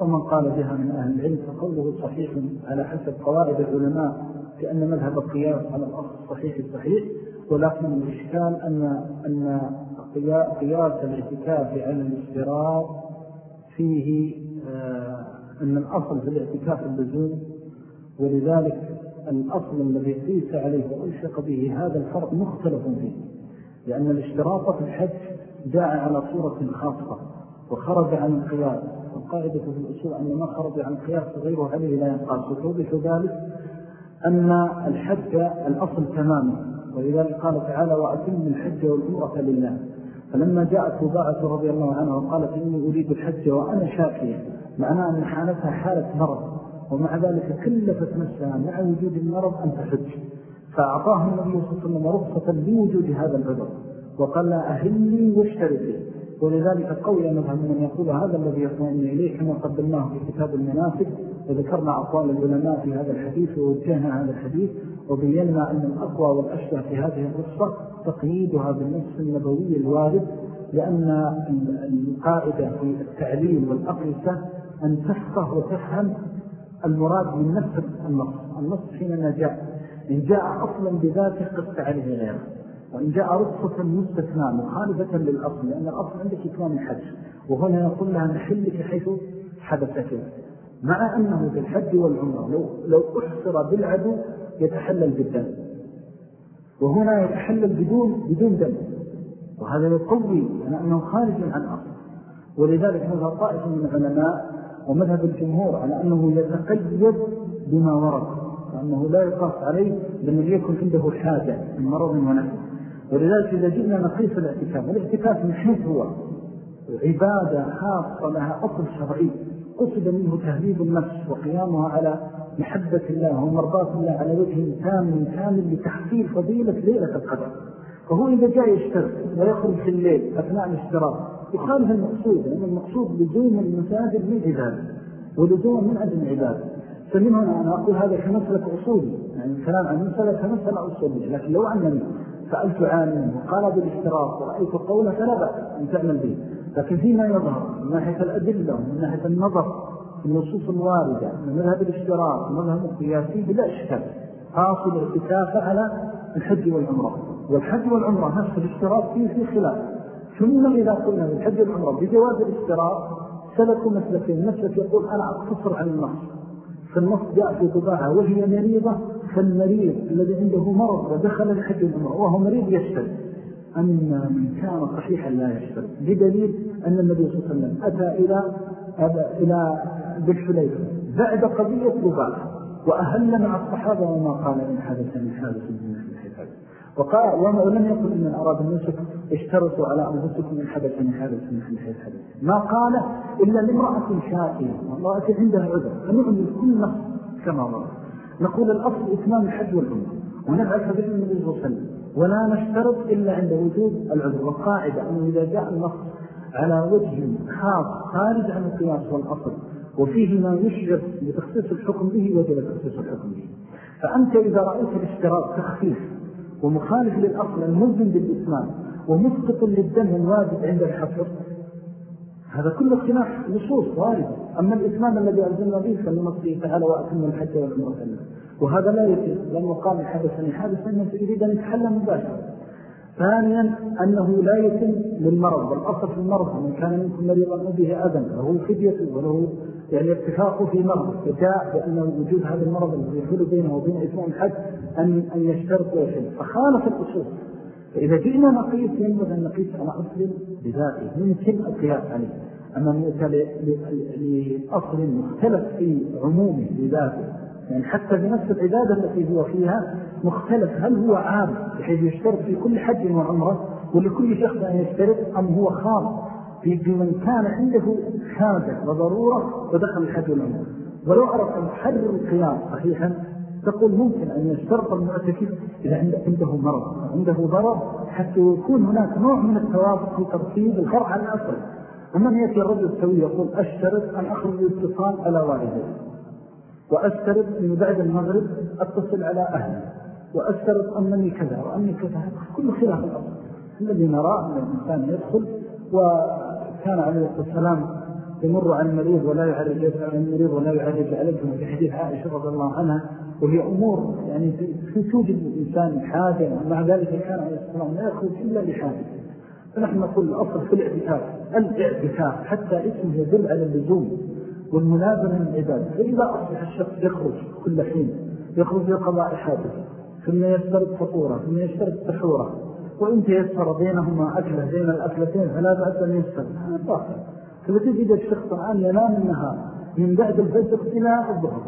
ومن قال بها من أهل العلم فقوله صحيح على حسب قواعد العلماء لأن مذهب القياس على الأصل الصحيح الصحيح ولكن الإشكال أن, أن قياس الاعتكاف على الاشتراك فيه آه، أن الأصل في الاعتكاف اللزوم ولذلك الأصل الذي قيس عليه وألشق به هذا الفرق مختلف فيه لأن الاشتراط في الحج جاء على صورة خاصة وخرج عن القياس والقاعدة في الأصول أن ما خرج عن القياس غيره عليه لا ينقاس وتوضح ذلك أن الحج الأصل تماما ولذلك قال تعالى وأتم الحج والعمرة لله. فلما جاءت وباعة رضي الله عنها وقالت إني أريد الحج وأنا شاكية معناه أن حالتها حالة مرض. ومع ذلك كلفت نفسها مع وجود المرض أن تحج فأعطاها النبي صلى الله عليه وسلم رخصة لوجود هذا العذر. وقال لا أهلي واشتركي ولذلك قوي مذهب من يقول هذا الذي يطمئن إليه كما قدمناه في كتاب المناسك. وذكرنا أقوال العلماء في هذا الحديث ووجهنا هذا الحديث. وبينا أن الأقوى والأشبه في هذه القصة تقييدها بالنفس النبوي الوارد لأن القاعدة في التعليل والأقلسة أن تفقه وتفهم المراد من نفس النص النص حينما جاء. إن جاء أصلا بذاته قصة عليه غيره. وإن جاء رخصة مستثنى مخالفة للأصل لأن الأصل عندك إكرام الحج وهنا يقول لها نحلك حيث حدثته مع أنه في الحج والعمرة لو, لو أحصر بالعدو يتحلل بالدم. وهنا يتحلل بدون بدون دم. وهذا يقوي أنه خارج عن أصل ولذلك هذا طائف من العلماء ومذهب الجمهور على أنه يتقيد بما ورد وأنه لا يقاس عليه لأنه يكون عنده حاجة من مرض ونفس ولذلك إذا جئنا نقيس الاعتكاف الاعتكاف من حيث هو. عبادة خاصة لها أصل شرعي قصد منه تهذيب النفس وقيامها على محبة الله ومرضاة الله على وجه تام كامل لتحصيل فضيلة ليلة القدر. فهو إذا جاء يشتغل ويخرج في الليل أثناء الاشتراك يخالف المقصود لأن المقصود لزوم المساجد من عبادة ولزوم من أجل العبادة. فمن هنا أنا أقول هذا كمسلك أصولي يعني الكلام عن مسألة كمسألة أصولي لكن لو أنني سألت عالما وقال بالاشتراك ورأيت قولة فلا بأس أن تعمل به. لكن فيما يظهر من ناحية الأدلة ومن ناحية النظر في النصوص الواردة من مذهب الاشتراك ومذهب القياسي بلا إشكال. حاصل ارتكافة على الحج والعمرة. والحج والعمرة نفس الاشتراك فيه في خلاف. ثم إذا قلنا الحج والعمرة بجواز الاشتراك سلكوا مسلكين. مسلك يقول أنا أقتصر عن النص. فالنص جاء في طباعة وهي مريضة فالمريض الذي عنده مرض ودخل الحج والعمرة وهو مريض يشترك أن من كان صحيحا لا يشترك بدليل أن النبي صلى الله عليه وسلم أتى إلى, إلى بالحليفة بعد قضية طباعة وأهل مع الصحابة وما قال إن حدث من حادث من الحفاظ وقال وما لم يقل إن أراد النسك اشترطوا على أنفسكم إن حدث من حادث من الحفاظ ما قال إلا لامرأة شاكية وامرأة عندها عذر. فنعمل كل نص كما ورد نقول الأصل إتمام الحج والعمر ونفعل حديث النبي صلى الله عليه وسلم. ولا نشترط إلا عند وجود العذر. والقاعدة أنه إذا جاء النص على وجه خاص خارج عن القياس والأصل وفيه ما يشجر لتخصيص الحكم به وجب تخصيص الحكم به. فأنت إذا رأيت الاشتراط تخفيف ومخالف للأصل الملزم بالإسلام ومسقط للدم الواجب عند الحفر هذا كله خلاف نصوص واردة أما الإسلام الذي أرزلنا به فلنصيه تعالى وأتم الحج والعمرة وهذا لا يتم لأنه قال حدثني حادثا يريد أن يتحلم مباشرة. ثانيا أنه لا يتم للمرض والأصل في المرض من كان منكم مريضا به أذن فهو فدية وله يعني اتفاقه في مرض. فجاء بأن وجود هذا المرض الذي يحل بينه وبين إثناء الحج أن, أن يشترط ويحل فخالف الأصول. فإذا جئنا نقيس ينبغي أن نقيس على أصل بذاته يمكن القياس عليه. أما نؤتى لأصل مختلف في عمومه بذاته يعني حتى بنفس العبادة التي هو فيها مختلف هل هو عام بحيث يشترط في كل حج وعمرة ولكل شخص أن يشترط أم هو خاص؟ في من كان عنده حاجة وضرورة ودخل الحج والعمرة. ولو أردت أن تحرر القيام صحيحا تقول ممكن أن يشترط المعتكف إذا عنده مرض عنده ضرر حتى يكون هناك نوع من التوافق في ترتيب الفرع على الأصل ومن يأتي الرجل السوي يقول أشترط أن أخرج الاتصال على والدي. وأشترط من بعد المغرب أتصل على أهلي. وأشترط أنني كذا وأني كذا. كل خلاف الأصل. الذي نرى أن الإنسان يدخل وكان عليه السلام يمر عن المريض ولا يعرج عن المريض ولا يعرج عليكم في حديث عائشة رضي الله عنها وهي أمور يعني في توجد الإنسان حاجة ومع ذلك كان عليه السلام لا يخرج إلا لحاجة فنحن نقول الأصل في الاعتكاف الاعتكاف حتى اسمه يدل على اللزوم والملازمة من العباد فإذا أصبح الشخص يخرج كل حين يخرج لقضاء حاجته ثم يشترط فطورة ثم يشترط سحورة وإن تيسر بينهما أكلة بين الأكلتين فلا بأس أن يشترط. هذا باطل. فبتجد الشخص الآن ينام النهار من بعد الفجر إلى الظهر.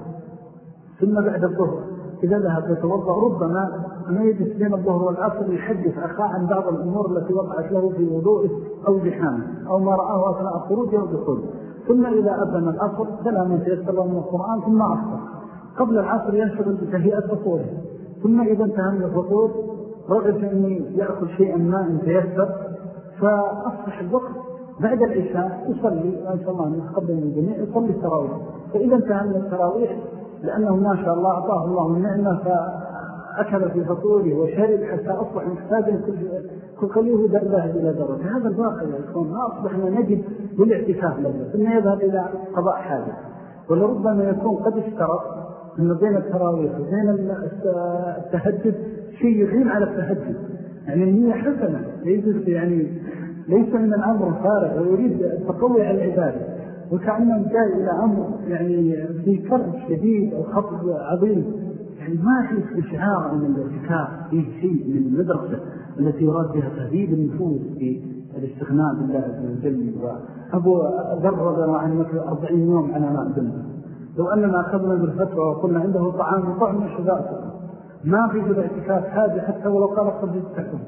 ثم بعد الظهر. إذا ذهب يتوضأ ربما ما يجلس بين الظهر والعصر يحدث أخاه عن بعض الأمور التي وقعت له في وضوئه أو بحامه أو ما رآه أثناء خروجه أو دخوله ثم إذا أذن العصر فلا من تيسر من القرآن ثم أفطر. قبل العصر ينشغل بتهيئة فطوره. ثم إذا انتهى من الفطور رغب أن يأكل شيئا ما إن تيسر. فأصبح الوقت بعد العشاء يصلي وإن شاء الله نتقبل من الجميع يصلي التراويح. فإذا انتهى من التراويح لأنه ما شاء الله أعطاه الله النعمة فأكل في فطوره وشرب حتى أصبح محتاجا كل قليل ذهب إلى درجة. هذا الواقع يا إخوان ما أصبحنا نجد للاعتكاف له ثم يذهب إلى قضاء حاجة. ولربما يكون قد اشترط أن بين التراويح وبين التهجد شيء يعين على التهجد. يعني النية حسنة ليس يعني ليس من الأمر الفارغ ويريد التقوي على العبادة. وكأنه جاء إلى أمر يعني في كرب شديد أو خطب عظيم. يعني ما في استشعار أن الاعتكاف فيه شيء من المدرسة التي يراد بها تهذيب النفوس في الاستغناء بالله عز وجل. وأبو ذر رضي الله عنه مثل أربعين يوم على ما أدنى لو أننا أخذنا بالفتوى وقلنا عنده طعام وطعم شباب ما في الاعتكاف هذا حتى ولو قال قد يستحكم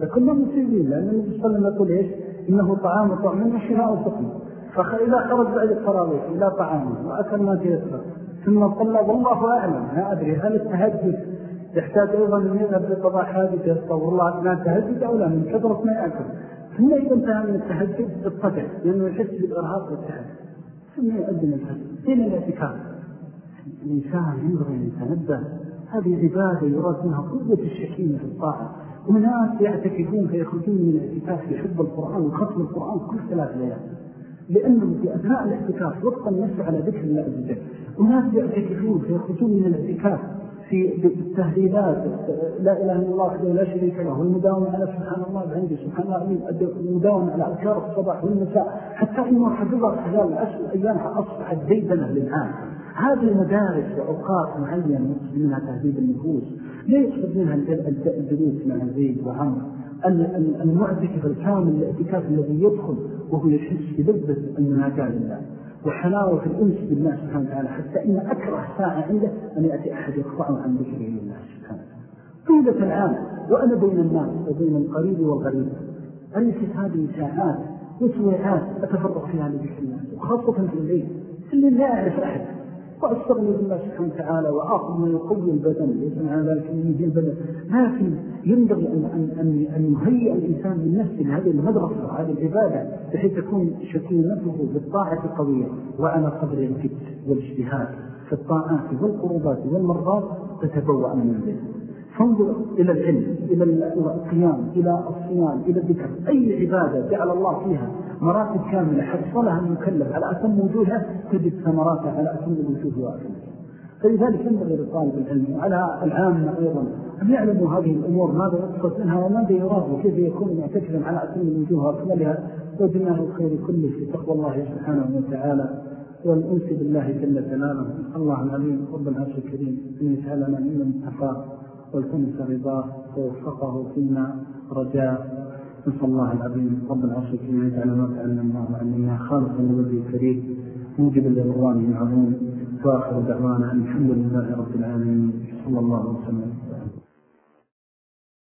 لكنا مصيبين لأن النبي صلى الله عليه وسلم يقول إيش؟ إنه طعام وطعم من شراء وسقم فإذا خرج بعد التراويح إلى طعامه وأكل ما تيسر ثم صلى والله أعلم لا أدري هل التهجد يحتاج أيضا أن يذهب لقضاء حاجة يستغفر الله أثناء التهجد أو لا؟ من كثرة ما يأكل ثم إذا انتهى من التهجد اضطجع لأنه يحس بالإرهاق والتهجد. ثم يؤذن الفجر فين الاعتكاف. الإنسان ينبغي أن يتنبه. هذه عبادة يراد منها قوة الشكيمة في الطاعة. وناس يعتكفون فيخرجون من الاعتكاف يحب القرآن وختم القرآن كل ثلاث ليالي. لأنه في أثناء الاعتكاف وقتا النفس على ذكر الله عز وجل. وناس يعتكفون فيخرجون من الاعتكاف في التهديدات لا إله إلا الله وحده لا شريك له والمداومة على سبحان الله بعندي سبحان الله المداومة على أذكار الصباح والمساء حتى إنه حفظها خلال الأشهر أيامها أصبحت ديدنة للعام هذه المدارس وأوقات معينة منها تهديد النفوس لا يقصد منها الجلوس مع زيد وعمر؟ المعتكف الكامل الاعتكاف الذي يدخل وهو يحس بلذة المناجاة لله وحلاوة الأنس بالله سبحانه وتعالى حتى إن أكره ساعة عنده أن يأتي أحد يقطعه عن ذكره لله سبحانه طيلة العام وأنا بين الناس وبين القريب والغريب. أليست هذه ساعات وسويعات أتفرق فيها لذكر الله وخاصة في الليل؟ في الليل لا أعرف أحد. وأستغني بالله سبحانه وتعالى وآخذ ما يقوي البدن يسمع ذلك من البدن. لكن ينبغي أن, أن, أن, أن يهيئ الإنسان من نفسه لهذه المدرسة وهذه العبادة بحيث تكون نفسه بالطاعة القوية وعلى قدر الجد والاجتهاد في الطاعات والقربات والمرضات تتبوأ من البيت فانظر إلى العلم إلى القيام إلى الصيام إلى الذكر. أي عبادة جعل الله فيها مراتب كاملة حصلها المكلف على أتم وجوهها تجد ثمراتها على أتم وجوه وأتم فلذلك ينبغي لطالب العلم وعلى العامة أيضا أن يعلموا هذه الأمور ماذا يقصد منها وماذا يراد وكيف يكون معتكفا على أتم الوجوه وأكملها وجمع الخير كله في تقوى الله سبحانه وتعالى. والأنس بالله جل جلاله. الله العليم رب العرش الكريم أن يسألنا من اتقى والتمس رضاه ووفقه فيما رجاء نسأل الله العظيم رب العرش الكريم يجعل ما تعلمناه وعلمناه خالصا لوجه الكريم. موجبا لرضوانه العظيم. وآخر دعوانا الحمد لله رب العالمين. صلى الله وسلم.